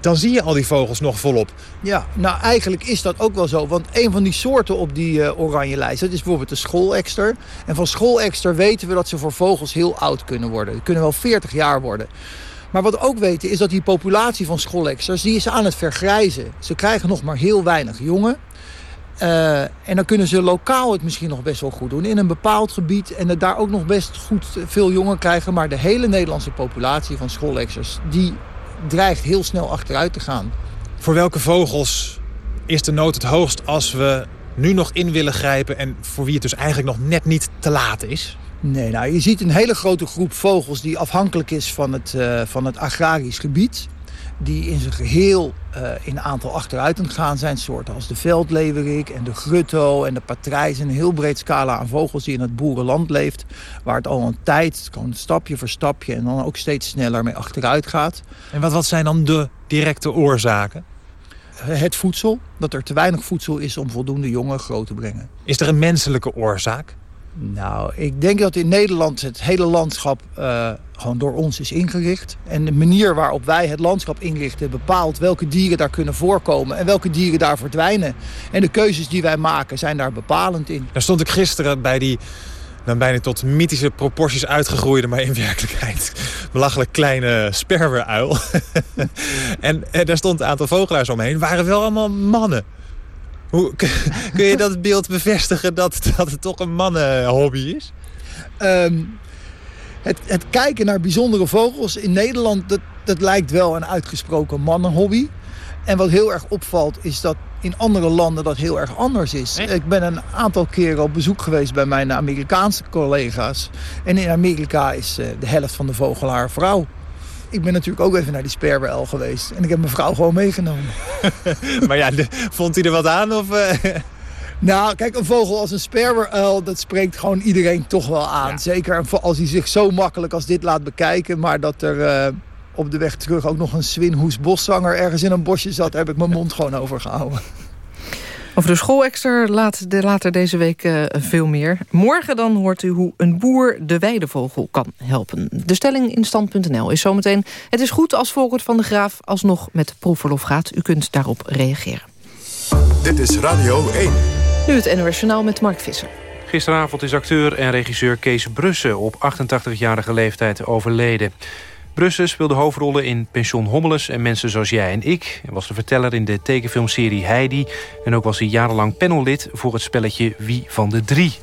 Dan zie je al die vogels nog volop. Ja, nou eigenlijk is dat ook wel zo. Want een van die soorten op die uh, oranje lijst... dat is bijvoorbeeld de schoolekster. En van schoolekster weten we dat ze voor vogels heel oud kunnen worden. Die kunnen wel 40 jaar worden. Maar wat we ook weten is dat die populatie van schooleksters... die is aan het vergrijzen. Ze krijgen nog maar heel weinig jongen. Uh, en dan kunnen ze lokaal het misschien nog best wel goed doen. In een bepaald gebied. En het daar ook nog best goed veel jongen krijgen. Maar de hele Nederlandse populatie van schoollexers... die dreigt heel snel achteruit te gaan. Voor welke vogels is de nood het hoogst als we nu nog in willen grijpen... en voor wie het dus eigenlijk nog net niet te laat is? Nee, nou, je ziet een hele grote groep vogels die afhankelijk is van het, uh, van het agrarisch gebied. Die in zijn geheel uh, in aantal achteruit gaan zijn. Soorten als de veldleverik en de grutto en de patrijs. Een heel breed scala aan vogels die in het boerenland leeft. Waar het al een tijd, gewoon stapje voor stapje en dan ook steeds sneller mee achteruit gaat. En wat, wat zijn dan de directe oorzaken? Het voedsel, dat er te weinig voedsel is om voldoende jongen groot te brengen. Is er een menselijke oorzaak? Nou, ik denk dat in Nederland het hele landschap uh, gewoon door ons is ingericht. En de manier waarop wij het landschap inrichten bepaalt welke dieren daar kunnen voorkomen en welke dieren daar verdwijnen. En de keuzes die wij maken zijn daar bepalend in. Daar stond ik gisteren bij die dan bijna tot mythische proporties uitgegroeide, maar in werkelijkheid belachelijk kleine sperweruil. en, en daar stond een aantal vogelaars omheen, waren wel allemaal mannen. Hoe, kun je dat beeld bevestigen dat, dat het toch een mannenhobby is? Um, het, het, kijken naar bijzondere vogels in Nederland... Dat, dat lijkt wel een uitgesproken mannenhobby. En wat heel erg opvalt is dat in andere landen dat heel erg anders is. Ik ben een aantal keren op bezoek geweest bij mijn Amerikaanse collega's. En in Amerika is eh, de helft van de vogelaar vrouw. Ik ben natuurlijk ook even naar die sperweruil geweest. En ik heb mijn vrouw gewoon meegenomen. maar ja, vond hij er wat aan? Of, uh... Nou, kijk, een vogel als een sperweruil, dat spreekt gewoon iedereen toch wel aan. Ja. Zeker als hij zich zo makkelijk als dit laat bekijken. Maar dat er uh, op de weg terug ook nog een Swinhoes boszanger ergens in een bosje zat... heb ik mijn mond gewoon overgehouden. Over de schoolexter laat de, later deze week uh, veel meer. Morgen dan hoort u hoe een boer de weidevogel kan helpen. De stelling in stand.nl is zometeen... het is goed als Volkert van de Graaf alsnog met proefverlof gaat. U kunt daarop reageren. Dit is Radio 1. Nu het NOS Journaal met Mark Visser. Gisteravond is acteur en regisseur Kees Brussen op 88-jarige leeftijd overleden. Brussen speelde hoofdrollen in Pension Hommeles en Mensen zoals jij en ik. Hij was de verteller in de tekenfilmserie Heidi. En ook was hij jarenlang panellid voor het spelletje Wie van de Drie.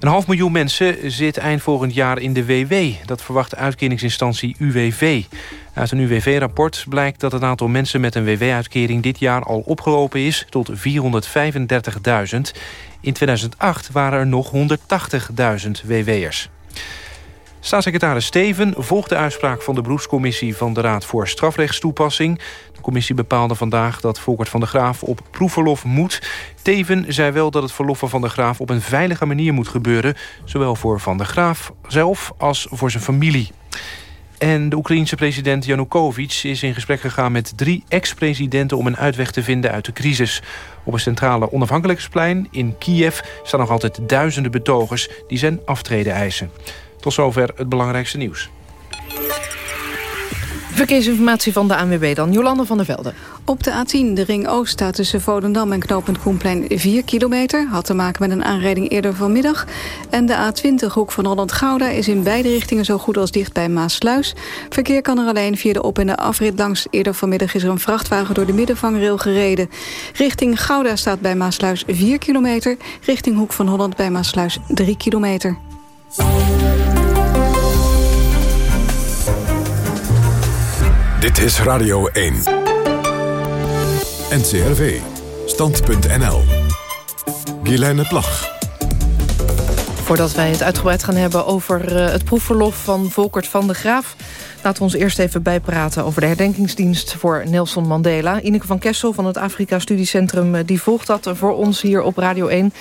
Een half miljoen mensen zit eind volgend jaar in de WW. Dat verwacht de uitkeringsinstantie UWV. Uit een UWV-rapport blijkt dat het aantal mensen met een WW-uitkering... dit jaar al opgelopen is tot 435.000. In 2008 waren er nog 180.000 WW'ers. Staatssecretaris Steven volgt de uitspraak van de beroepscommissie van de Raad voor Strafrechtstoepassing. De commissie bepaalde vandaag dat Volkert van der Graaf op proefverlof moet. Teven zei wel dat het verloffen van de Graaf op een veilige manier moet gebeuren. Zowel voor Van der Graaf zelf als voor zijn familie. En de Oekraïense president Janukovic is in gesprek gegaan met drie ex-presidenten... om een uitweg te vinden uit de crisis. Op een centrale onafhankelijkheidsplein in Kiev staan nog altijd duizenden betogers... die zijn aftreden eisen. Tot zover het belangrijkste nieuws. Verkeersinformatie van de ANWB dan. Jolande van der Velde. Op de A10, de Ring Oost, staat tussen Vodendam en knooppunt Koenplein 4 kilometer. Had te maken met een aanrijding eerder vanmiddag. En de A20, hoek van Holland-Gouda, is in beide richtingen zo goed als dicht bij Maasluis. Verkeer kan er alleen via de op- en de afrit langs. Eerder vanmiddag is er een vrachtwagen door de middenvangrail gereden. Richting Gouda staat bij Maasluis 4 kilometer. Richting Hoek van Holland bij Maasluis 3 kilometer. Dit is Radio 1. NCRV. Stand.nl. Guilaine Plag. Voordat wij het uitgebreid gaan hebben over uh, het proefverlof van Volkert van de Graaf... laten we ons eerst even bijpraten over de herdenkingsdienst voor Nelson Mandela. Ineke van Kessel van het Afrika Studiecentrum uh, die volgt dat voor ons hier op Radio 1.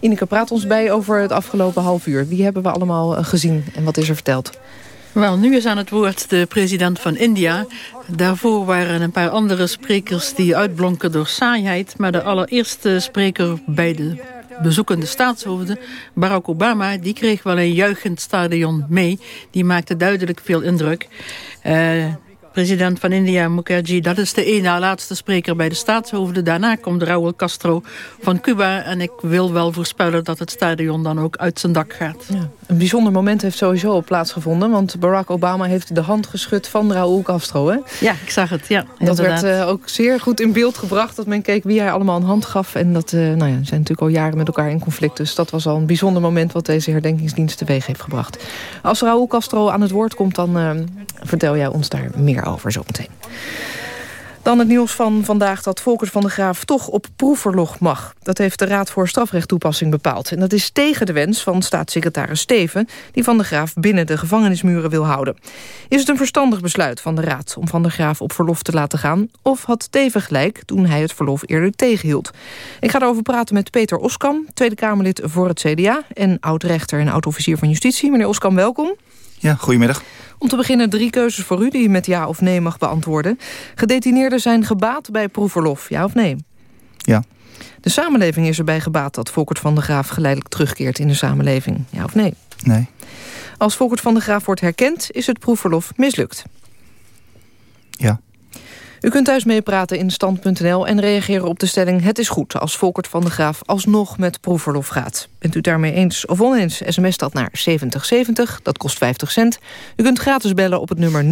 Ineke, praat ons bij over het afgelopen half uur. Wie hebben we allemaal uh, gezien en wat is er verteld? Wel, nu is aan het woord de president van India. Daarvoor waren een paar andere sprekers die uitblonken door saaiheid. Maar de allereerste spreker bij de bezoekende staatshoofden, Barack Obama, die kreeg wel een juichend stadion mee. Die maakte duidelijk veel indruk. Uh, president van India, Mukherjee, dat is de ene laatste spreker bij de staatshoofden. Daarna komt Raúl Castro van Cuba. En ik wil wel voorspellen dat het stadion dan ook uit zijn dak gaat. Ja, een bijzonder moment heeft sowieso plaatsgevonden. Want Barack Obama heeft de hand geschud van Raúl Castro. Hè? Ja, ik zag het. Ja, dat werd uh, ook zeer goed in beeld gebracht. Dat men keek wie hij allemaal een hand gaf. En dat uh, nou ja, zijn natuurlijk al jaren met elkaar in conflict. Dus dat was al een bijzonder moment wat deze herdenkingsdienst teweeg heeft gebracht. Als Raúl Castro aan het woord komt, dan uh, vertel jij ons daar meer over zometeen. Dan het nieuws van vandaag dat Volkert van der Graaf toch op proefverlof mag. Dat heeft de Raad voor Strafrechttoepassing bepaald. En dat is tegen de wens van staatssecretaris Steven... die van der Graaf binnen de gevangenismuren wil houden. Is het een verstandig besluit van de Raad om van der Graaf op verlof te laten gaan... of had Steven gelijk toen hij het verlof eerder tegenhield? Ik ga erover praten met Peter Oskam, Tweede Kamerlid voor het CDA... en oud-rechter en oud-officier van Justitie. Meneer Oskam, welkom. Ja, goedemiddag. Om te beginnen drie keuzes voor u die u met ja of nee mag beantwoorden. Gedetineerden zijn gebaat bij proefverlof, ja of nee? Ja. De samenleving is erbij gebaat dat Volkert van der Graaf geleidelijk terugkeert in de samenleving, ja of nee? Nee. Als Volkert van der Graaf wordt herkend, is het proefverlof mislukt. Ja. U kunt thuis meepraten in stand.nl en reageren op de stelling... het is goed als Volkert van de Graaf alsnog met proefverlof gaat. Bent u daarmee eens of oneens, sms dat naar 7070, dat kost 50 cent. U kunt gratis bellen op het nummer 0800-1101.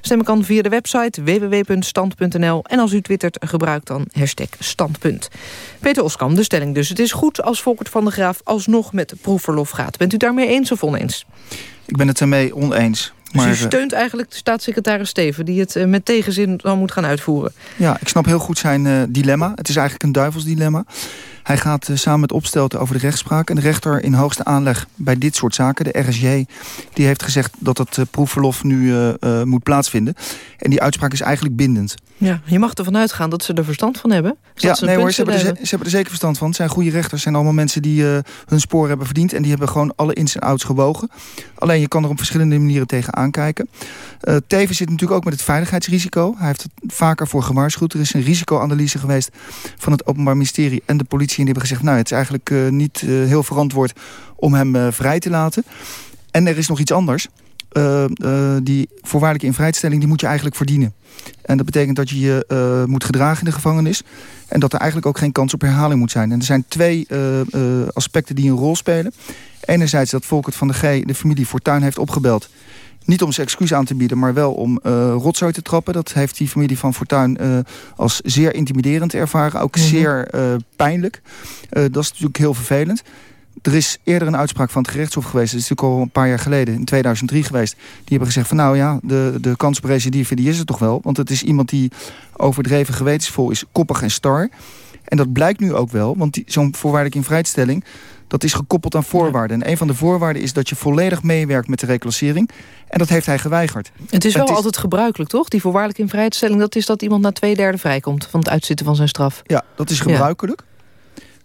Stemmen kan via de website www.stand.nl. En als u twittert, gebruik dan hashtag standpunt. Peter Oskam, de stelling dus. Het is goed als Volkert van de Graaf alsnog met proefverlof gaat. Bent u daarmee eens of oneens? Ik ben het ermee oneens. Dus u steunt eigenlijk de staatssecretaris Steven... die het met tegenzin dan moet gaan uitvoeren? Ja, ik snap heel goed zijn uh, dilemma. Het is eigenlijk een duivelsdilemma. Hij gaat uh, samen met Opstelten over de rechtspraak. En de rechter in hoogste aanleg bij dit soort zaken, de RSJ... die heeft gezegd dat het uh, proefverlof nu moet plaatsvinden. En die uitspraak is eigenlijk bindend. Ja, je mag ervan uitgaan dat ze er verstand van hebben. Ja, nee hoor, ze hebben, er, ze hebben, er, zeker verstand van. Het zijn goede rechters. Het zijn allemaal mensen die uh, hun sporen hebben verdiend. En die hebben gewoon alle ins en outs gewogen. Alleen je kan er op verschillende manieren tegen aankijken. Uh, Teven zit natuurlijk ook met het veiligheidsrisico. Hij heeft het vaker voor gewaarschuwd. Er is een risicoanalyse geweest van het Openbaar Ministerie en de politie. En die hebben gezegd, nou het is eigenlijk uh, niet heel verantwoord om hem vrij te laten. En er is nog iets anders. Die voorwaardelijke invrijstelling die moet je eigenlijk verdienen. En dat betekent dat je je moet gedragen in de gevangenis. En dat er eigenlijk ook geen kans op herhaling moet zijn. En er zijn twee aspecten die een rol spelen. Enerzijds dat Volkert van de G de familie Fortuin heeft opgebeld. Niet om zijn excuus aan te bieden, maar wel om rotzooi te trappen. Dat heeft die familie van Fortuin als zeer intimiderend ervaren. Ook mm -hmm. zeer pijnlijk. dat is natuurlijk heel vervelend. Er is eerder een uitspraak van het gerechtshof geweest. Dat is natuurlijk al een paar jaar geleden, in 2003 geweest. Die hebben gezegd van nou ja, de, de kans op recidive die is er toch wel. Want het is iemand die overdreven gewetensvol is, koppig en star. En dat blijkt nu ook wel, want zo'n voorwaardelijke invrijstelling... dat is gekoppeld aan voorwaarden. En een van de voorwaarden is dat je volledig meewerkt met de reclassering. En dat heeft hij geweigerd. Het is wel het is... altijd gebruikelijk, toch? Die voorwaardelijke invrijstelling, dat is dat iemand na twee derde vrijkomt... van het uitzitten van zijn straf. Ja, dat is gebruikelijk. Ja.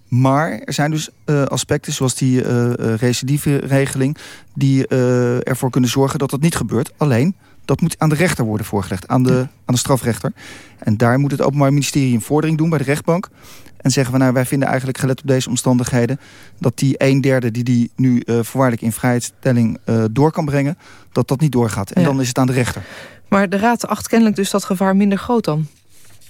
Maar er zijn dus uh, aspecten zoals die uh, recidive-regeling... die uh, ervoor kunnen zorgen dat dat niet gebeurt. Alleen, dat moet aan de rechter worden voorgelegd, aan de, aan de strafrechter. En daar moet het Openbaar Ministerie een vordering doen bij de rechtbank. En zeggen we, nou, wij vinden eigenlijk gelet op deze omstandigheden... dat die een derde die die nu voorwaardelijk in vrijheidstelling door kan brengen... dat dat niet doorgaat. En ja. dan is het aan de rechter. Maar de Raad acht kennelijk dus dat gevaar minder groot dan?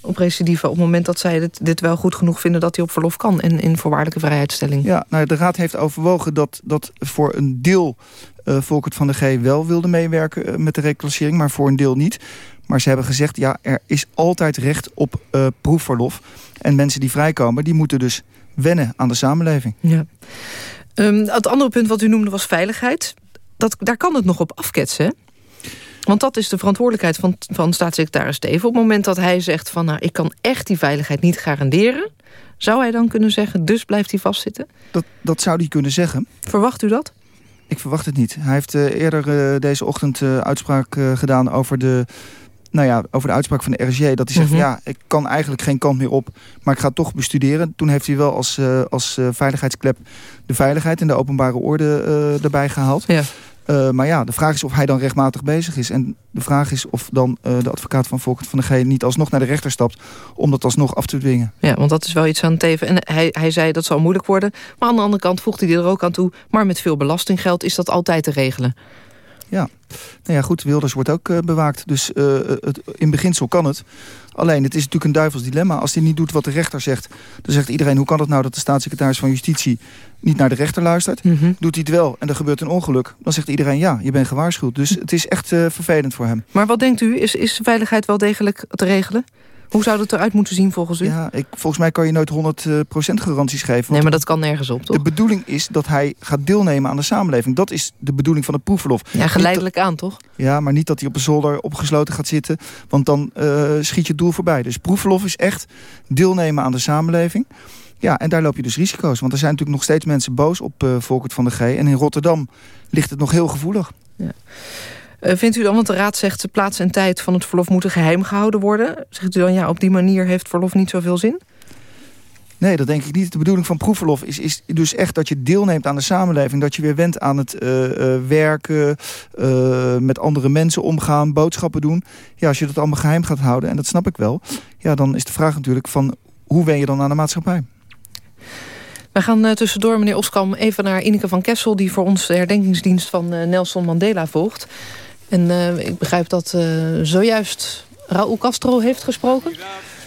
op recidive... op het moment dat zij dit, dit wel goed genoeg vinden... dat hij op verlof kan en in voorwaardelijke vrijheidstelling. Ja, nou, de Raad heeft overwogen dat, dat voor een deel... Uh, Volkert van de G wel wilde meewerken uh, met de reclassering... maar voor een deel niet. Maar ze hebben gezegd, ja, er is altijd recht op uh, proefverlof. En mensen die vrijkomen, die moeten dus wennen aan de samenleving. Ja. Um, het andere punt wat u noemde was veiligheid. Dat, daar kan het nog op afketsen, hè? Want dat is de verantwoordelijkheid van, van staatssecretaris Steven. Op het moment dat hij zegt van... nou, ik kan echt die veiligheid niet garanderen... zou hij dan kunnen zeggen, dus blijft hij vastzitten? Dat, dat zou hij kunnen zeggen. Verwacht u dat? Ik verwacht het niet. Hij heeft uh, eerder uh, deze ochtend uh, uitspraak gedaan over de... Nou ja, over de uitspraak van de RSJ. Dat hij zegt, mm -hmm. van, ja, ik kan eigenlijk geen kant meer op. Maar ik ga toch bestuderen. Toen heeft hij wel als, als veiligheidsklep de veiligheid en de openbare orde erbij gehaald. Ja. Uh, maar ja, de vraag is of hij dan rechtmatig bezig is. En de vraag is of dan uh, de advocaat van Volkert van de G... niet alsnog naar de rechter stapt om dat alsnog af te dwingen. Ja, want dat is wel iets aan het even. En hij, hij zei dat zal moeilijk worden. Maar aan de andere kant voegt hij er ook aan toe... maar met veel belastinggeld is dat altijd te regelen. Ja, nou ja, goed, Wilders wordt ook uh, bewaakt. Dus uh, het, in beginsel kan het. Alleen, het is natuurlijk een duivels dilemma. Als hij niet doet wat de rechter zegt... dan zegt iedereen, hoe kan het nou dat de staatssecretaris van Justitie... niet naar de rechter luistert? Mm -hmm. Doet hij het wel en er gebeurt een ongeluk... dan zegt iedereen, ja, je bent gewaarschuwd. Dus het is echt uh, vervelend voor hem. Maar wat denkt u, is, is veiligheid wel degelijk te regelen? Hoe zou het eruit moeten zien volgens u? Ja, ik, volgens mij kan je nooit 100% garanties geven. Nee, maar dat kan nergens op, toch? De bedoeling is dat hij gaat deelnemen aan de samenleving. Dat is de bedoeling van het proefverlof. Ja, geleidelijk aan, toch? Ja, maar niet dat hij op een zolder opgesloten gaat zitten. Want dan uh, schiet je het doel voorbij. Dus proefverlof is echt deelnemen aan de samenleving. Ja, en daar loop je dus risico's. Want er zijn natuurlijk nog steeds mensen boos op uh, Volkert van de G. En in Rotterdam ligt het nog heel gevoelig. Ja. Uh, vindt u dan, want de raad zegt... de plaats en tijd van het verlof moeten geheim gehouden worden. Zegt u dan, ja, op die manier heeft verlof niet zoveel zin? Nee, dat denk ik niet. De bedoeling van proefverlof is, is dus echt dat je deelneemt aan de samenleving. Dat je weer went aan het uh, uh, werken, uh, met andere mensen omgaan, boodschappen doen. Ja, als je dat allemaal geheim gaat houden, en dat snap ik wel... ja, dan is de vraag natuurlijk van hoe wen je dan aan de maatschappij? We gaan tussendoor, meneer Oskam, even naar Ineke van Kessel... die voor ons de herdenkingsdienst van Nelson Mandela volgt. En uh, ik begrijp dat zojuist Raúl Castro heeft gesproken...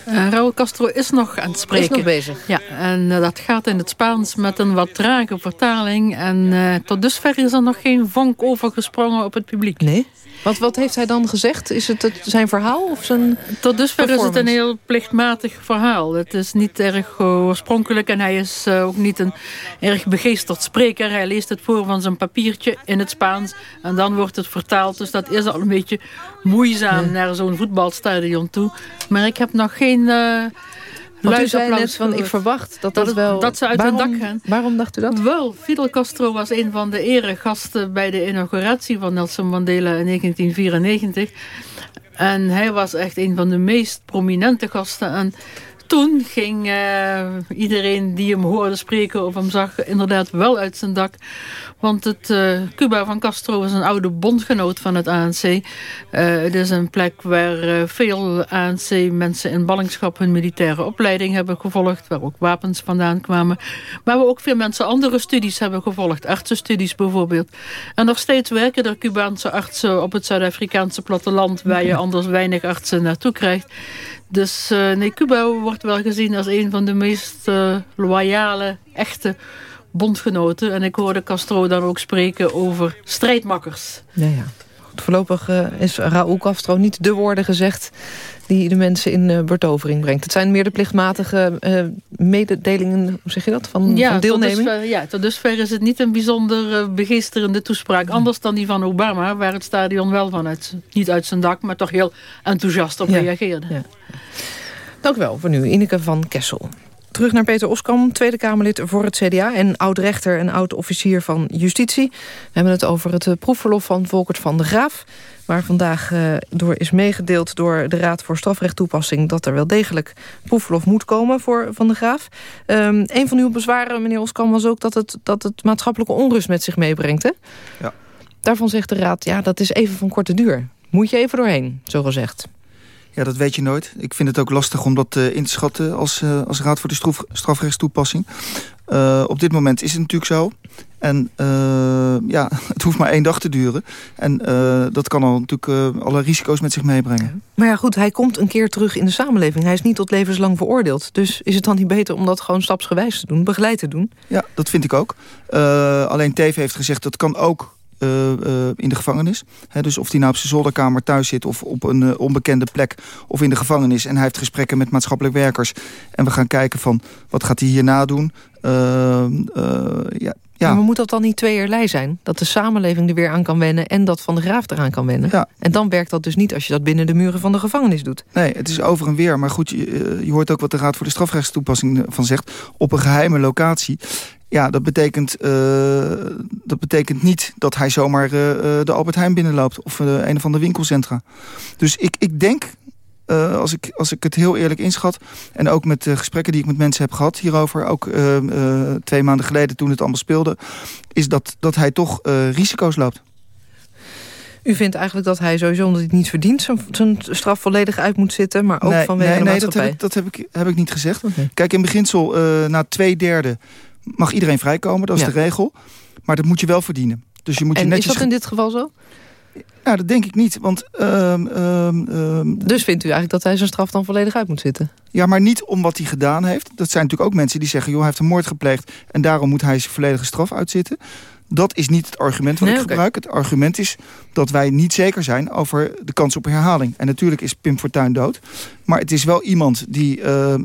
Uh, Raúl Castro is nog aan het spreken. Is nog bezig. Ja, en uh, dat gaat in het Spaans met een wat trage vertaling. En uh, tot dusver is er nog geen vonk overgesprongen op het publiek. Nee? Wat, wat heeft hij dan gezegd? Is het, het zijn verhaal of zijn Tot dusver is het een heel plichtmatig verhaal. Het is niet erg oorspronkelijk en hij is ook niet een erg begeesterd spreker. Hij leest het voor van zijn papiertje in het Spaans en dan wordt het vertaald. Dus dat is al een beetje moeizaam ja. naar zo'n voetbalstadion toe. Maar ik heb nog geen uh, u zei net van, ik verwacht dat dat, dat, wel... dat ze uit waarom, hun dak gaan. Waarom dacht u dat? Wel, Fidel Castro was een van de eregasten... bij de inauguratie van Nelson Mandela in 1994. En hij was echt een van de meest prominente gasten. En toen ging uh, iedereen die hem hoorde spreken of hem zag... inderdaad wel uit zijn dak. Want het uh, Cuba van Castro was een oude bondgenoot van het ANC. Uh, het is een plek waar veel ANC-mensen in ballingschap... hun militaire opleiding hebben gevolgd. Waar ook wapens vandaan kwamen. Maar waar ook veel mensen andere studies hebben gevolgd. Artsenstudies bijvoorbeeld. En nog steeds werken er Cubaanse artsen op het Zuid-Afrikaanse platteland... waar je anders weinig artsen naartoe krijgt. Dus nee, Cuba wordt wel gezien als een van de meest loyale, echte bondgenoten. En ik hoorde Castro dan ook spreken over strijdmakkers. Ja, ja. Voorlopig uh, is Raúl Castro niet de woorden gezegd... die de mensen in uh, betovering brengt. Het zijn meer de plichtmatige uh, mededelingen, hoe zeg je dat, van, ja, van deelneming? Tot dusver, ja, tot dusver is het niet een bijzonder begeesterende toespraak. Anders dan die van Obama, waar het stadion wel van uit, niet uit zijn dak... maar toch heel enthousiast op ja. reageerde. Ja. Dank u wel voor nu, Ineke van Kessel. Terug naar Peter Oskam, Tweede Kamerlid voor het CDA... en oud-rechter en oud-officier van Justitie. We hebben het over het proefverlof van Volkert van de Graaf... waar vandaag uh, door is meegedeeld door de Raad voor Strafrechttoepassing... dat er wel degelijk proefverlof moet komen voor Van de Graaf. Um, een van uw bezwaren, meneer Oskam, was ook dat het, dat het maatschappelijke onrust met zich meebrengt. Hè? Ja. Daarvan zegt de Raad, ja, dat is even van korte duur. Moet je even doorheen, zo gezegd. Ja, dat weet je nooit. Ik vind het ook lastig om dat uh, in te schatten als, uh, als Raad voor de straf, strafrechtstoepassing. Uh, op dit moment is het natuurlijk zo. En ja, het hoeft maar één dag te duren. En dat kan al natuurlijk alle risico's met zich meebrengen. Maar ja, goed, hij komt een keer terug in de samenleving. Hij is niet tot levenslang veroordeeld. Dus is het dan niet beter om dat gewoon stapsgewijs te doen, begeleid te doen? Ja, dat vind ik ook. alleen Teven heeft gezegd dat kan ook uh, uh, in de gevangenis. He, dus of hij nou op zijn zolderkamer thuis zit... of op een uh, onbekende plek of in de gevangenis. En hij heeft gesprekken met maatschappelijk werkers. En we gaan kijken van, wat gaat hij hierna doen? ja, ja. Maar moet dat dan niet tweeërlei zijn? Dat de samenleving er weer aan kan wennen... en dat Van de Graaf eraan kan wennen? Ja. En dan werkt dat dus niet als je dat binnen de muren van de gevangenis doet. Nee, het is over en weer. Maar goed, je, je hoort ook wat de Raad voor de Strafrechtstoepassing van zegt. Op een geheime locatie. Ja, dat betekent, uh, dat betekent niet dat hij zomaar uh, de Albert Heijn binnenloopt... of een of ander winkelcentra. Dus ik, ik denk, als, ik, als ik het heel eerlijk inschat... en ook met de gesprekken die ik met mensen heb gehad hierover... ook twee maanden geleden toen het allemaal speelde... is dat, dat hij toch risico's loopt. U vindt eigenlijk dat hij sowieso, omdat hij het niet verdient... zijn, zijn straf volledig uit moet zitten, maar ook nee, vanwege nee, de nee, maatschappij? dat, heb ik, dat heb, ik, heb ik niet gezegd. Okay. Kijk, in beginsel, na twee derde mag iedereen vrijkomen, dat is Ja. de regel. Maar dat moet je wel verdienen. Dus je moet je En netjes... is dat in dit geval zo? Nou, dat denk ik niet, want... ehm, ehm, ehm, Dus vindt u eigenlijk dat hij zijn straf dan volledig uit moet zitten? Ja, maar niet om wat hij gedaan heeft. Dat zijn natuurlijk ook mensen die zeggen... joh, hij heeft een moord gepleegd en daarom moet hij zijn volledige straf uitzitten. Dat is niet het argument wat Nee, ik gebruik. Het argument is dat wij niet zeker zijn over de kans op herhaling. En natuurlijk is Pim Fortuyn dood. Maar het is wel iemand die eh, eh,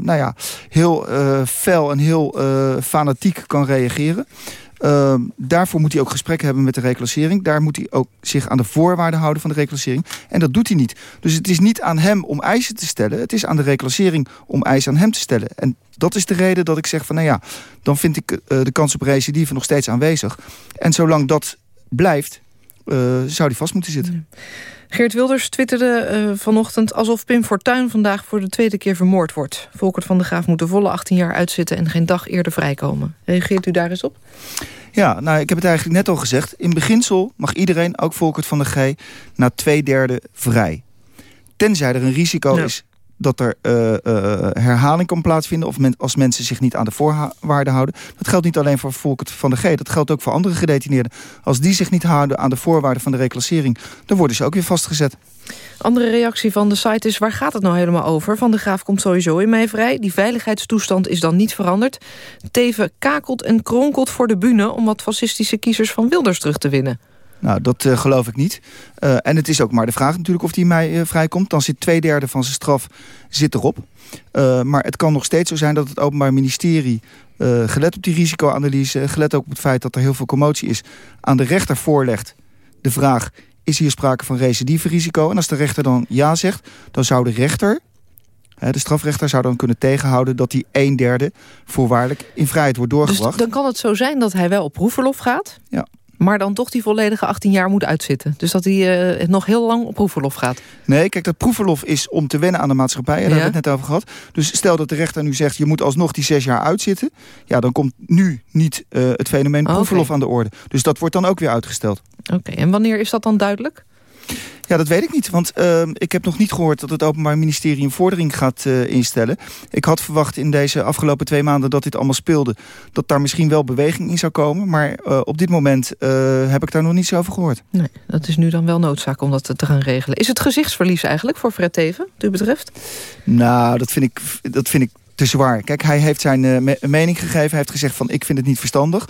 nou ja, heel eh, fel en heel fanatiek kan reageren. Ehm, daarvoor moet hij ook gesprekken hebben met de reclassering. Daar moet hij ook zich aan de voorwaarden houden van de reclassering. En dat doet hij niet. Dus het is niet aan hem om eisen te stellen. Het is aan de reclassering om eisen aan hem te stellen. En dat is de reden dat ik zeg van... nou ja, dan vind ik eh, de kans op recidive nog steeds aanwezig. En zolang dat blijft, eh, zou hij vast moeten zitten. Geert Wilders twitterde eh, vanochtend alsof Pim Fortuyn vandaag voor de tweede keer vermoord wordt. Volkert van de Graaf moet de volle 18 jaar uitzitten en geen dag eerder vrijkomen. Reageert u daar eens op? Ja, nou, ik heb het eigenlijk net al gezegd. In beginsel mag iedereen, ook Volkert van de G... na twee derde vrij. Tenzij er een risico is dat er eh, eh, herhaling kan plaatsvinden... of men, als mensen zich niet aan de voorwaarden houden. Dat geldt niet alleen voor Volkert van de G. Dat geldt ook voor andere gedetineerden. Als die zich niet houden aan de voorwaarden van de reclassering... dan worden ze ook weer vastgezet. Andere reactie van de site is, waar gaat het nou helemaal over? Van de Graaf komt sowieso in mei vrij. Die veiligheidstoestand is dan niet veranderd. Teven kakelt en kronkelt voor de bühne... om wat fascistische kiezers van Wilders terug te winnen. Nou, dat eh, geloof ik niet. Eh, en het is ook maar de vraag natuurlijk of hij in mei eh, vrijkomt. Dan zit twee derde van zijn straf zit erop. Maar het kan nog steeds zo zijn dat het Openbaar Ministerie... gelet op die risicoanalyse, gelet ook op het feit dat er heel veel commotie is... aan de rechter voorlegt de vraag... is hier sprake van recidieve risico? En als de rechter dan ja zegt, dan zou de rechter... de strafrechter zou dan kunnen tegenhouden... dat die een derde voorwaardelijk in vrijheid wordt Dus doorgebracht. dan kan het zo zijn dat hij wel op proefverlof gaat... Ja. Maar dan toch die volledige 18 jaar moet uitzitten. Dus dat hij eh, nog heel lang op proefverlof gaat. Nee, kijk, dat proefverlof is om te wennen aan de maatschappij. Daar Ja. hebben we het net over gehad. Dus stel dat de rechter nu zegt... je moet alsnog die zes jaar uitzitten. Ja, dan komt nu niet eh, het fenomeen Oh, proefverlof aan de orde. Dus dat wordt dan ook weer uitgesteld. Oké, en wanneer is dat dan duidelijk? Ja, dat weet ik niet. Want ehm, ik heb nog niet gehoord dat het Openbaar Ministerie een vordering gaat eh, instellen. Ik had verwacht in deze afgelopen twee maanden dat dit allemaal speelde... dat daar misschien wel beweging in zou komen. Maar eh, op dit moment eh, heb ik daar nog niets over gehoord. Nee, dat is nu dan wel noodzaak om dat te gaan regelen. Is het gezichtsverlies eigenlijk voor Fred Teven, wat u betreft? Nou, dat vind ik, dat vind ik te zwaar. Kijk, hij heeft zijn me- mening gegeven. Hij heeft gezegd van ik vind het niet verstandig.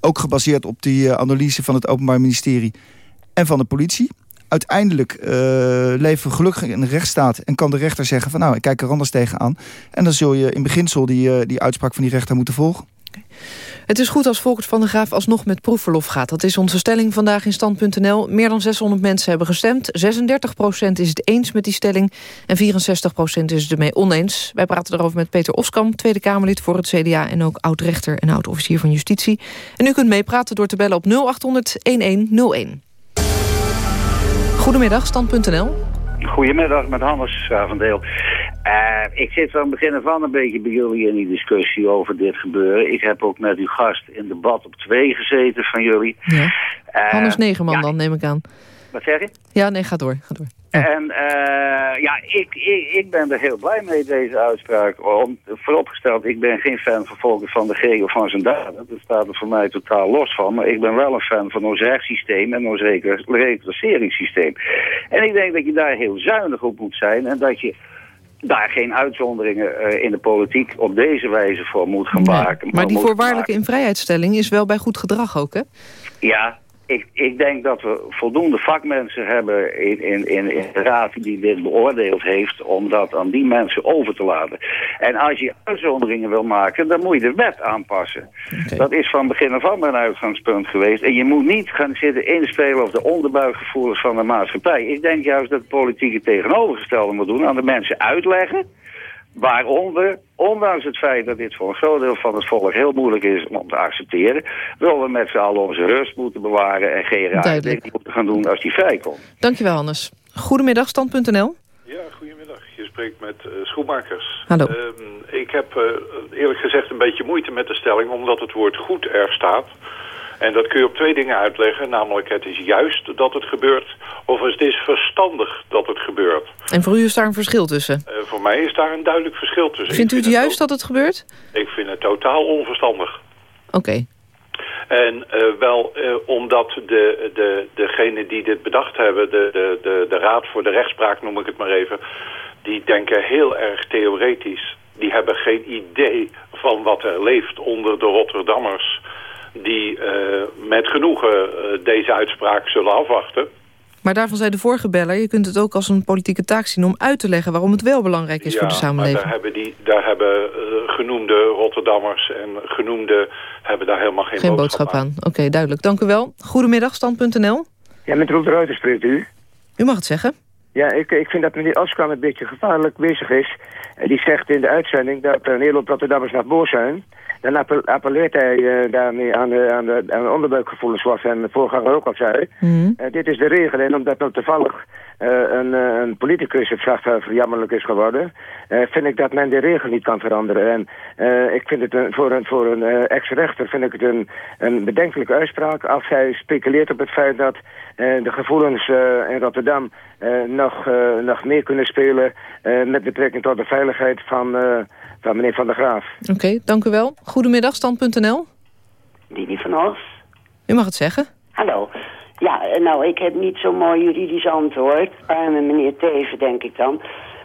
Ook gebaseerd op die analyse van het Openbaar Ministerie en van de politie. Uiteindelijk eh, leven we gelukkig in een rechtsstaat en kan de rechter zeggen van nou, ik kijk er anders tegenaan. En dan zul je in beginsel die, eh, die uitspraak van die rechter moeten volgen. Het is goed als Volkert van der Graaf alsnog met proefverlof gaat. Dat is onze stelling vandaag in Stand.nl. Meer dan 600 mensen hebben gestemd. 36% is het eens met die stelling. En 64% is het ermee oneens. Wij praten erover met Peter Oskam, Tweede Kamerlid voor het CDA... en ook oud-rechter en oud-officier van Justitie. En u kunt meepraten door te bellen op 0800-1101. Goedemiddag, Stand.nl. Goedemiddag, met Hannes van Deel. Eh, ik zit van het begin af aan een beetje bij jullie in die discussie over dit gebeuren. Ik heb ook met uw gast in debat op twee gezeten van jullie. Ja. Eh, Hannes Negerman dan, neem ik aan. Wat zeg je? Ja, nee, ga door. Ga door. En eh, ja, ik, ik, ik ben er heel blij mee, deze uitspraak. Om, vooropgesteld, ik ben geen fan van Volker van de G of van zijn daden. Dat staat er voor mij totaal los van. Maar ik ben wel een fan van ons rechtssysteem en ons recla- reclasseringssysteem. En ik denk dat je daar heel zuinig op moet zijn. En dat je daar geen uitzonderingen eh, in de politiek op deze wijze voor moet gaan maken. Maar die voorwaardelijke invrijheidstelling is wel bij goed gedrag ook, hè? ja, ik, ik denk dat we voldoende vakmensen hebben in, in, in, in de raad die dit beoordeeld heeft om dat aan die mensen over te laten. En als je uitzonderingen wil maken, dan moet je de wet aanpassen. Dat is van begin af aan mijn uitgangspunt geweest. En je moet niet gaan zitten inspelen op de onderbuikgevoelens van de maatschappij. Ik denk juist dat de politiek het tegenovergestelde moet doen. Aan de mensen uitleggen Waaronder, ondanks het feit dat dit voor een groot deel van het volk heel moeilijk is om te accepteren, willen we met z'n allen onze rust moeten bewaren en geen dingen moeten gaan doen als die vrijkomt. Dankjewel, Hannes. Goedemiddag, Stand.nl. Ja, goedemiddag. Je spreekt met eh, Schoenmakers. Hallo. Ehm, ik heb eh, eerlijk gezegd een beetje moeite met de stelling... omdat het woord goed er staat. En dat kun je op twee dingen uitleggen. Namelijk het is juist dat het gebeurt... of het is verstandig dat het gebeurt. En voor u is daar een verschil tussen. Eh, voor mij is daar een duidelijk verschil tussen. Vindt u het vind juist dat het gebeurt? Ik vind het totaal onverstandig. Oké. En uh, wel uh, omdat de, de, degenen die dit bedacht hebben, de, de, de, de Raad voor de Rechtspraak noem ik het maar even, die denken heel erg theoretisch. Die hebben geen idee van wat er leeft onder de Rotterdammers die uh, met genoegen deze uitspraak zullen afwachten. Maar daarvan zei de vorige beller, je kunt het ook als een politieke taak zien... om uit te leggen waarom het wel belangrijk is ja, voor de samenleving. daar hebben, die, daar hebben uh, genoemde Rotterdammers en genoemde hebben daar helemaal geen, geen boodschap, boodschap aan. Oké, okay, duidelijk. Dank u wel. Goedemiddag, stand.nl. Ja, met Roel de Ruiter spreekt u. U mag het zeggen. Ja, ik, ik vind dat meneer Oskam een beetje gevaarlijk bezig is. Die zegt in de uitzending dat er een hele hoop Rotterdammers naar boos zijn... Dan appelleert hij uh, daarmee aan de, aan, de, aan de onderbuikgevoelens, zoals zijn voorganger ook al zei. Mm. Uh, dit is de regel. En omdat nou toevallig een, een politicus het slachtoffer jammerlijk is geworden... vind ik dat men de regel niet kan veranderen. En ik vind het een, voor een, voor een ex-rechter vind ik het een, een bedenkelijke uitspraak... als hij speculeert op het feit dat de gevoelens in Rotterdam nog, nog meer kunnen spelen... met betrekking tot de veiligheid van van meneer Van der Graaf. Oké, okay, dank u wel. Goedemiddag, stand.nl. Dini van Os. U mag het zeggen. Hallo. Ja, nou, ik heb niet zo'n mooi juridisch antwoord. Arme meneer Teven, denk ik dan.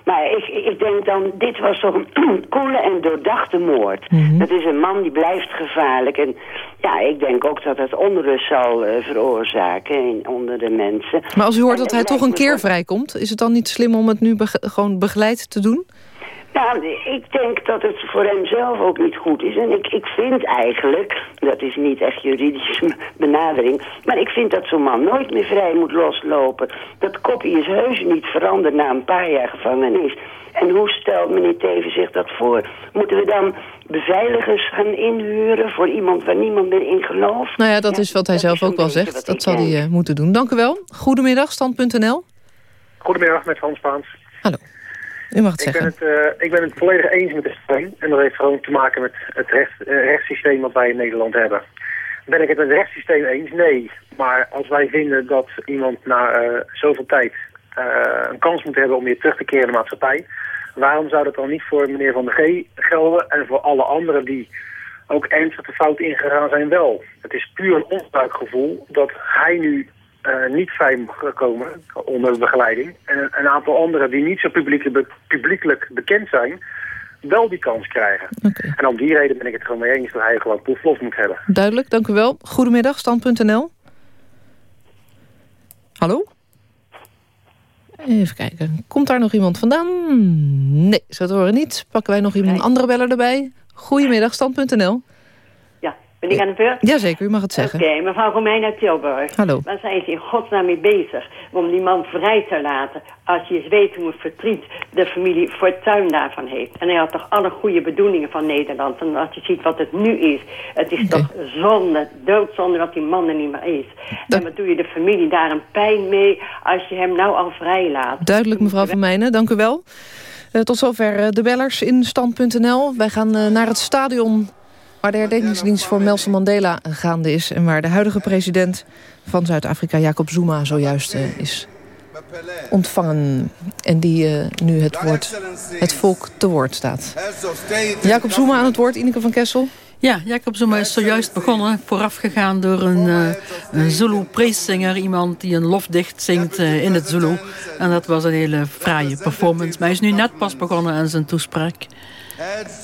Maar ik, ik denk dan, dit was toch een koele en doordachte moord. Mm -hmm. Dat is een man die blijft gevaarlijk. En ja, ik denk ook dat het onrust zal uh, veroorzaken in, onder de mensen. Maar als u hoort en, dat hij toch een keer vrijkomt... is het dan niet slim om het nu gewoon begeleid te doen? Nou, ik denk dat het voor hem zelf ook niet goed is. En ik, ik vind eigenlijk, dat is niet echt juridische benadering... maar ik vind dat zo'n man nooit meer vrij moet loslopen. Dat kopie is heus niet veranderd na een paar jaar gevangenis. En hoe stelt meneer Teven zich dat voor? Moeten we dan beveiligers gaan inhuren voor iemand waar niemand meer in gelooft? Nou ja, dat ja, is wat hij zelf ook wel zegt. Dat zal hij uh, moeten doen. Dank u wel. Goedemiddag, stand.nl. Goedemiddag, met Hans Paans. Hallo. U mag het ik zeggen. Ben het, uh, ik ben het volledig eens met de stelling. En dat heeft gewoon te maken met het recht, uh, rechtssysteem wat wij in Nederland hebben. Ben ik het met het rechtssysteem eens? Nee. Maar als wij vinden dat iemand na uh, zoveel tijd een kans moet hebben om weer terug te keren in de maatschappij... waarom zou dat dan niet voor meneer Van der G gelden en voor alle anderen die ook ernstig de fout ingegaan zijn wel? Het is puur een onbuikgevoel dat hij nu uh, niet vrij mag komen onder begeleiding. En een, aantal anderen die niet zo publiek, be, publiekelijk bekend zijn, wel die kans krijgen. Okay. En om die reden ben ik het gewoon mee eens dat hij gewoon proeflof moet hebben. Duidelijk, dank u wel. Goedemiddag, stand.nl. Hallo? Even kijken. Komt daar nog iemand vandaan? Nee, zo te horen niet. Pakken wij nog iemand een andere beller erbij? Goedemiddag, stand.nl. Ben ik aan de beurt? Jazeker, u mag het zeggen. Oké, okay, mevrouw Romein uit Tilburg. Hallo. Waar zijn ze in godsnaam mee bezig om die man vrij te laten... als je eens weet hoe verdriet de familie Fortuyn daarvan heeft. En hij had toch alle goede bedoelingen van Nederland. En als je ziet wat het nu is, het is okay. toch zonde, doodzonde dat die man er niet meer is. Dat... En wat doe je de familie daar een pijn mee als je hem nou al vrij laat? Duidelijk, mevrouw Van Meijnen, dank u wel. Uh, tot zover uh, de bellers in stand.nl. Wij gaan uh, naar het stadion waar de herdenkingsdienst voor Nelson Mandela gaande is... en waar de huidige president van Zuid-Afrika, Jacob Zuma, zojuist uh, is ontvangen. En die uh, nu het, woord, het volk te woord staat. Jacob Zuma aan het woord, Ineke van Kessel. Ja, Jacob Zuma is zojuist begonnen, voorafgegaan door een, uh, een Zulu-preeszinger. Iemand die een lofdicht zingt in het Zulu. En dat was een hele fraaie performance. Maar hij is nu net pas begonnen aan zijn toespraak.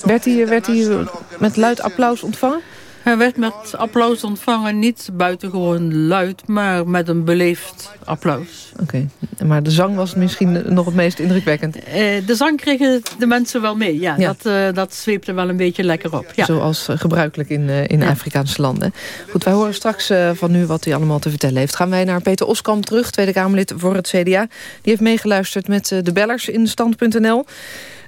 Werd hij, werd hij met luid applaus ontvangen? Hij werd met applaus ontvangen, niet buitengewoon luid, maar met een beleefd applaus. Oké, okay. maar de zang was misschien nog het meest indrukwekkend? Uh, de zang kregen de mensen wel mee, ja. ja. Dat, uh, dat zweepte wel een beetje lekker op. Ja. Zoals gebruikelijk in, in ja. Afrikaanse landen. Goed, wij horen straks van u wat hij allemaal te vertellen heeft. Gaan wij naar Peter Oskam terug, Tweede Kamerlid voor het CDA. Die heeft meegeluisterd met de bellers in stand.nl.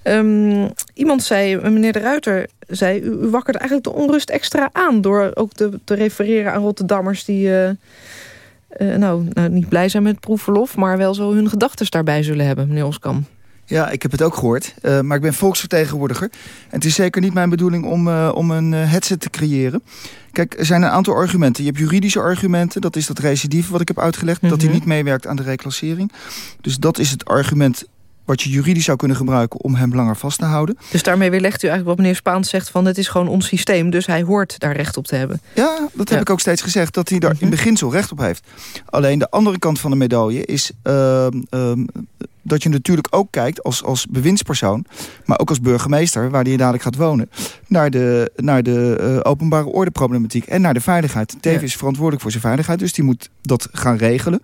Um, iemand zei, meneer de Ruiter zei... u, u wakkert eigenlijk de onrust extra aan... door ook te, te refereren aan Rotterdammers die... Uh, uh, nou, nou, niet blij zijn met proefverlof... maar wel zo hun gedachten daarbij zullen hebben, meneer Oskam. Ja, ik heb het ook gehoord. Uh, maar ik ben volksvertegenwoordiger. En het is zeker niet mijn bedoeling om, uh, om een uh, headset te creëren. Kijk, er zijn een aantal argumenten. Je hebt juridische argumenten. Dat is dat recidief wat ik heb uitgelegd. Mm -hmm. Dat hij niet meewerkt aan de reclassering. Dus dat is het argument wat je juridisch zou kunnen gebruiken om hem langer vast te houden. Dus daarmee weer legt u eigenlijk wat meneer Spaans zegt... van het is gewoon ons systeem, dus hij hoort daar recht op te hebben. Ja, dat heb ik ook steeds gezegd, dat hij daar in beginsel recht op heeft. Alleen de andere kant van de medaille is... Ehm, ehm, dat je natuurlijk ook kijkt als, als bewindspersoon... maar ook als burgemeester, waar je dadelijk gaat wonen... naar de, naar de uh, openbare ordeproblematiek en naar de veiligheid. Teven is verantwoordelijk voor zijn veiligheid, dus die moet dat gaan regelen.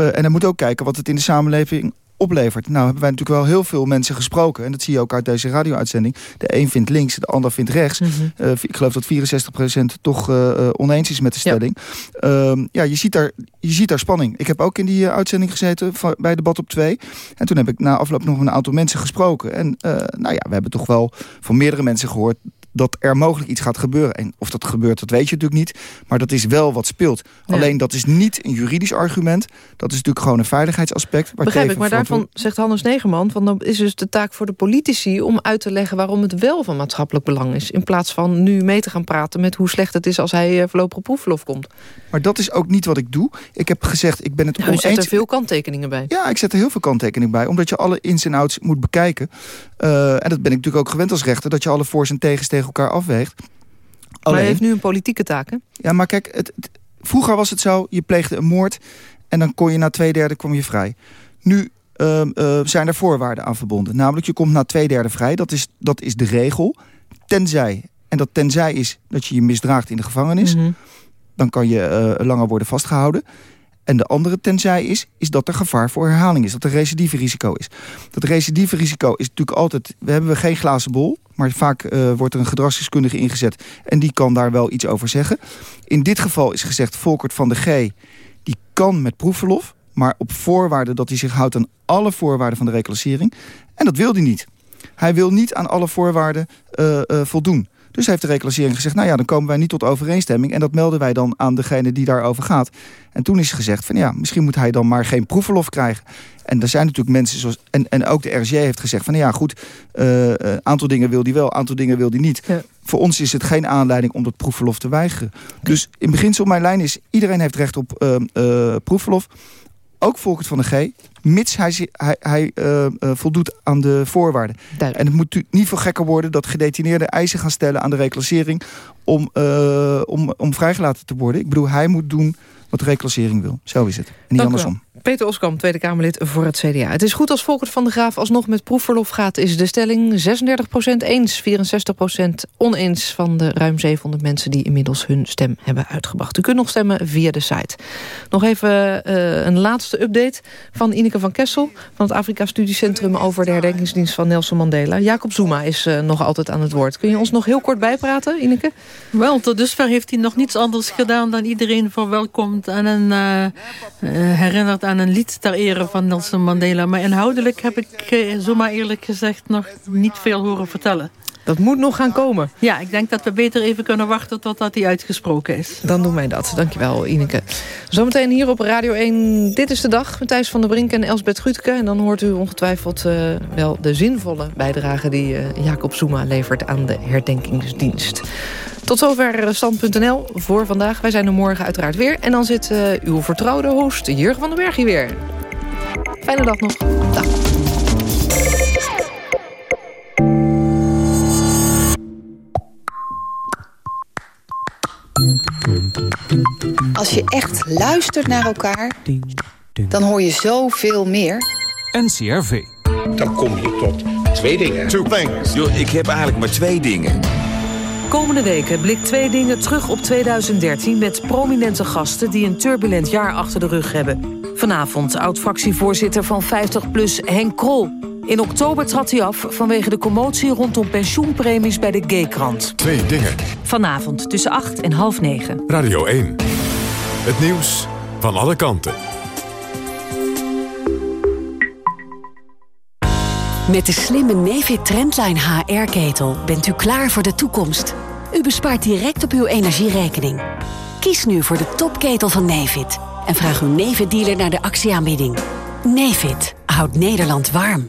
Uh, en hij moet ook kijken wat het in de samenleving oplevert. Nou hebben wij natuurlijk wel heel veel mensen gesproken. En dat zie je ook uit deze radio-uitzending. De een vindt links, de ander vindt rechts. Mm -hmm. uh, ik geloof dat 64% toch uh, oneens is met de stelling. Ja, uh, ja je, ziet daar, je ziet daar spanning. Ik heb ook in die uitzending gezeten van, bij debat op 2. En toen heb ik na afloop nog een aantal mensen gesproken. En nou ja, we hebben toch wel van meerdere mensen gehoord dat er mogelijk iets gaat gebeuren. En of dat gebeurt, dat weet je natuurlijk niet. Maar dat is wel wat speelt. Ja. Alleen dat is niet een juridisch argument. Dat is natuurlijk gewoon een veiligheidsaspect. Begrijp ik, maar daarvan zegt Hannes Negerman... Van, dan is dus de taak voor de politici om uit te leggen... waarom het wel van maatschappelijk belang is. In plaats van nu mee te gaan praten met hoe slecht het is... als hij uh, voorlopig op proefverlof komt. Maar dat is ook niet wat ik doe. Ik heb gezegd, ik ben het nou, oneens... zet er veel kanttekeningen bij. Ja, ik zet er heel veel kanttekeningen bij. Omdat je alle ins en outs moet bekijken. Uh, en dat ben ik natuurlijk ook gewend als rechter... dat je alle voor's en tegens tegen elkaar afweegt. Alleen, maar hij heeft nu een politieke taak, hè? Ja, maar kijk, het, het, vroeger was het zo... je pleegde een moord en dan kon je na twee derde kwam je vrij. Nu uh, uh, zijn er voorwaarden aan verbonden. Namelijk, je komt na twee derde vrij. Dat is, dat is de regel. Tenzij, en dat tenzij is dat je je misdraagt in de gevangenis... Mm -hmm. dan kan je uh, langer worden vastgehouden. En de andere tenzij is, is dat er gevaar voor herhaling is. Dat er recidiverisico is. Dat recidiverisico is natuurlijk altijd... We hebben geen glazen bol, maar vaak uh, wordt er een gedragsdeskundige ingezet... en die kan daar wel iets over zeggen. In dit geval is gezegd, Volkert van de G... die kan met proefverlof, maar op voorwaarde dat hij zich houdt... aan alle voorwaarden van de reclassering. En dat wil hij niet. Hij wil niet aan alle voorwaarden uh, uh, voldoen. Dus heeft de reclassering gezegd, nou ja, dan komen wij niet tot overeenstemming. En dat melden wij dan aan degene die daarover gaat. En toen is gezegd van ja, misschien moet hij dan maar geen proefverlof krijgen. En er zijn natuurlijk mensen zoals... En, en ook de RG heeft gezegd van ja goed, een uh, aantal dingen wil hij wel, aantal dingen wil hij niet. Ja. Voor ons is het geen aanleiding om dat proefverlof te weigeren. Dus in beginsel mijn lijn is, iedereen heeft recht op uh, uh, proefverlof. Ook Volkert van de G, mits hij, hij, hij uh, uh, voldoet aan de voorwaarden. Duidelijk. En het moet niet veel gekker worden dat gedetineerden eisen gaan stellen aan de reclassering om, uh, om, om vrijgelaten te worden. Ik bedoel, hij moet doen wat de reclassering wil. Zo is het. En niet Dank andersom. Peter Oskam, Tweede Kamerlid voor het CDA. Het is goed als Volkert van de Graaf alsnog met proefverlof gaat... is de stelling 36% eens, 64% oneens... van de ruim 700 mensen die inmiddels hun stem hebben uitgebracht. U kunt nog stemmen via de site. Nog even uh, een laatste update van Ineke van Kessel... van het Afrika Studiecentrum over de herdenkingsdienst van Nelson Mandela. Jacob Zuma is uh, nog altijd aan het woord. Kun je ons nog heel kort bijpraten, Ineke? Wel, tot dusver heeft hij nog niets anders gedaan... dan iedereen verwelkomt en een, uh, herinnert aan een lied ter ere van Nelson Mandela. Maar inhoudelijk heb ik eh, zomaar eerlijk gezegd nog niet veel horen vertellen. Dat moet nog gaan komen. Ja, ik denk dat we beter even kunnen wachten totdat hij uitgesproken is. Dan doen wij dat. Dankjewel, Ineke. Zometeen hier op Radio 1 Dit is de Dag... met Thijs van der Brink en Elsbeth Gutke. En dan hoort u ongetwijfeld uh, wel de zinvolle bijdrage... die uh, Jacob Zuma levert aan de herdenkingsdienst. Tot zover stand.nl voor vandaag. Wij zijn er morgen uiteraard weer. En dan zit uh, uw vertrouwde host Jurgen van den Berg hier weer. Fijne dag nog. Dag. Als je echt luistert naar elkaar, dan hoor je zoveel meer. NCRV. Dan kom je tot twee dingen. Two things. Yo, ik heb eigenlijk maar twee dingen. Komende weken blikt twee dingen terug op 2013... met prominente gasten die een turbulent jaar achter de rug hebben. Vanavond oud-fractievoorzitter van 50PLUS Henk Krol. In oktober trad hij af vanwege de commotie rondom pensioenpremies bij de G-krant. Twee dingen. Vanavond tussen 8 en half 9. Radio 1. Het nieuws van alle kanten. Met de slimme Nefit Trendline HR-ketel bent u klaar voor de toekomst. U bespaart direct op uw energierekening. Kies nu voor de topketel van Nefit en vraag uw Nefit-dealer naar de actieaanbieding. Nefit houdt Nederland warm.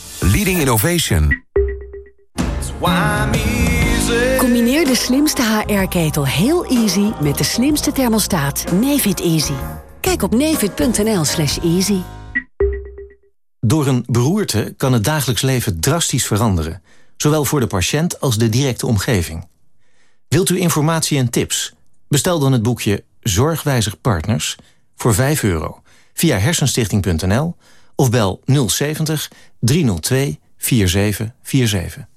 leading innovation. Combineer de slimste HR-ketel heel easy met de slimste thermostaat Nefit Easy. Kijk op nefit.nl slash easy. Door een beroerte kan het dagelijks leven drastisch veranderen. Zowel voor de patiënt als de directe omgeving. Wilt u informatie en tips? Bestel dan het boekje Zorgwijzig Partners voor 5 euro via hersenstichting.nl of bel 070 302 4747.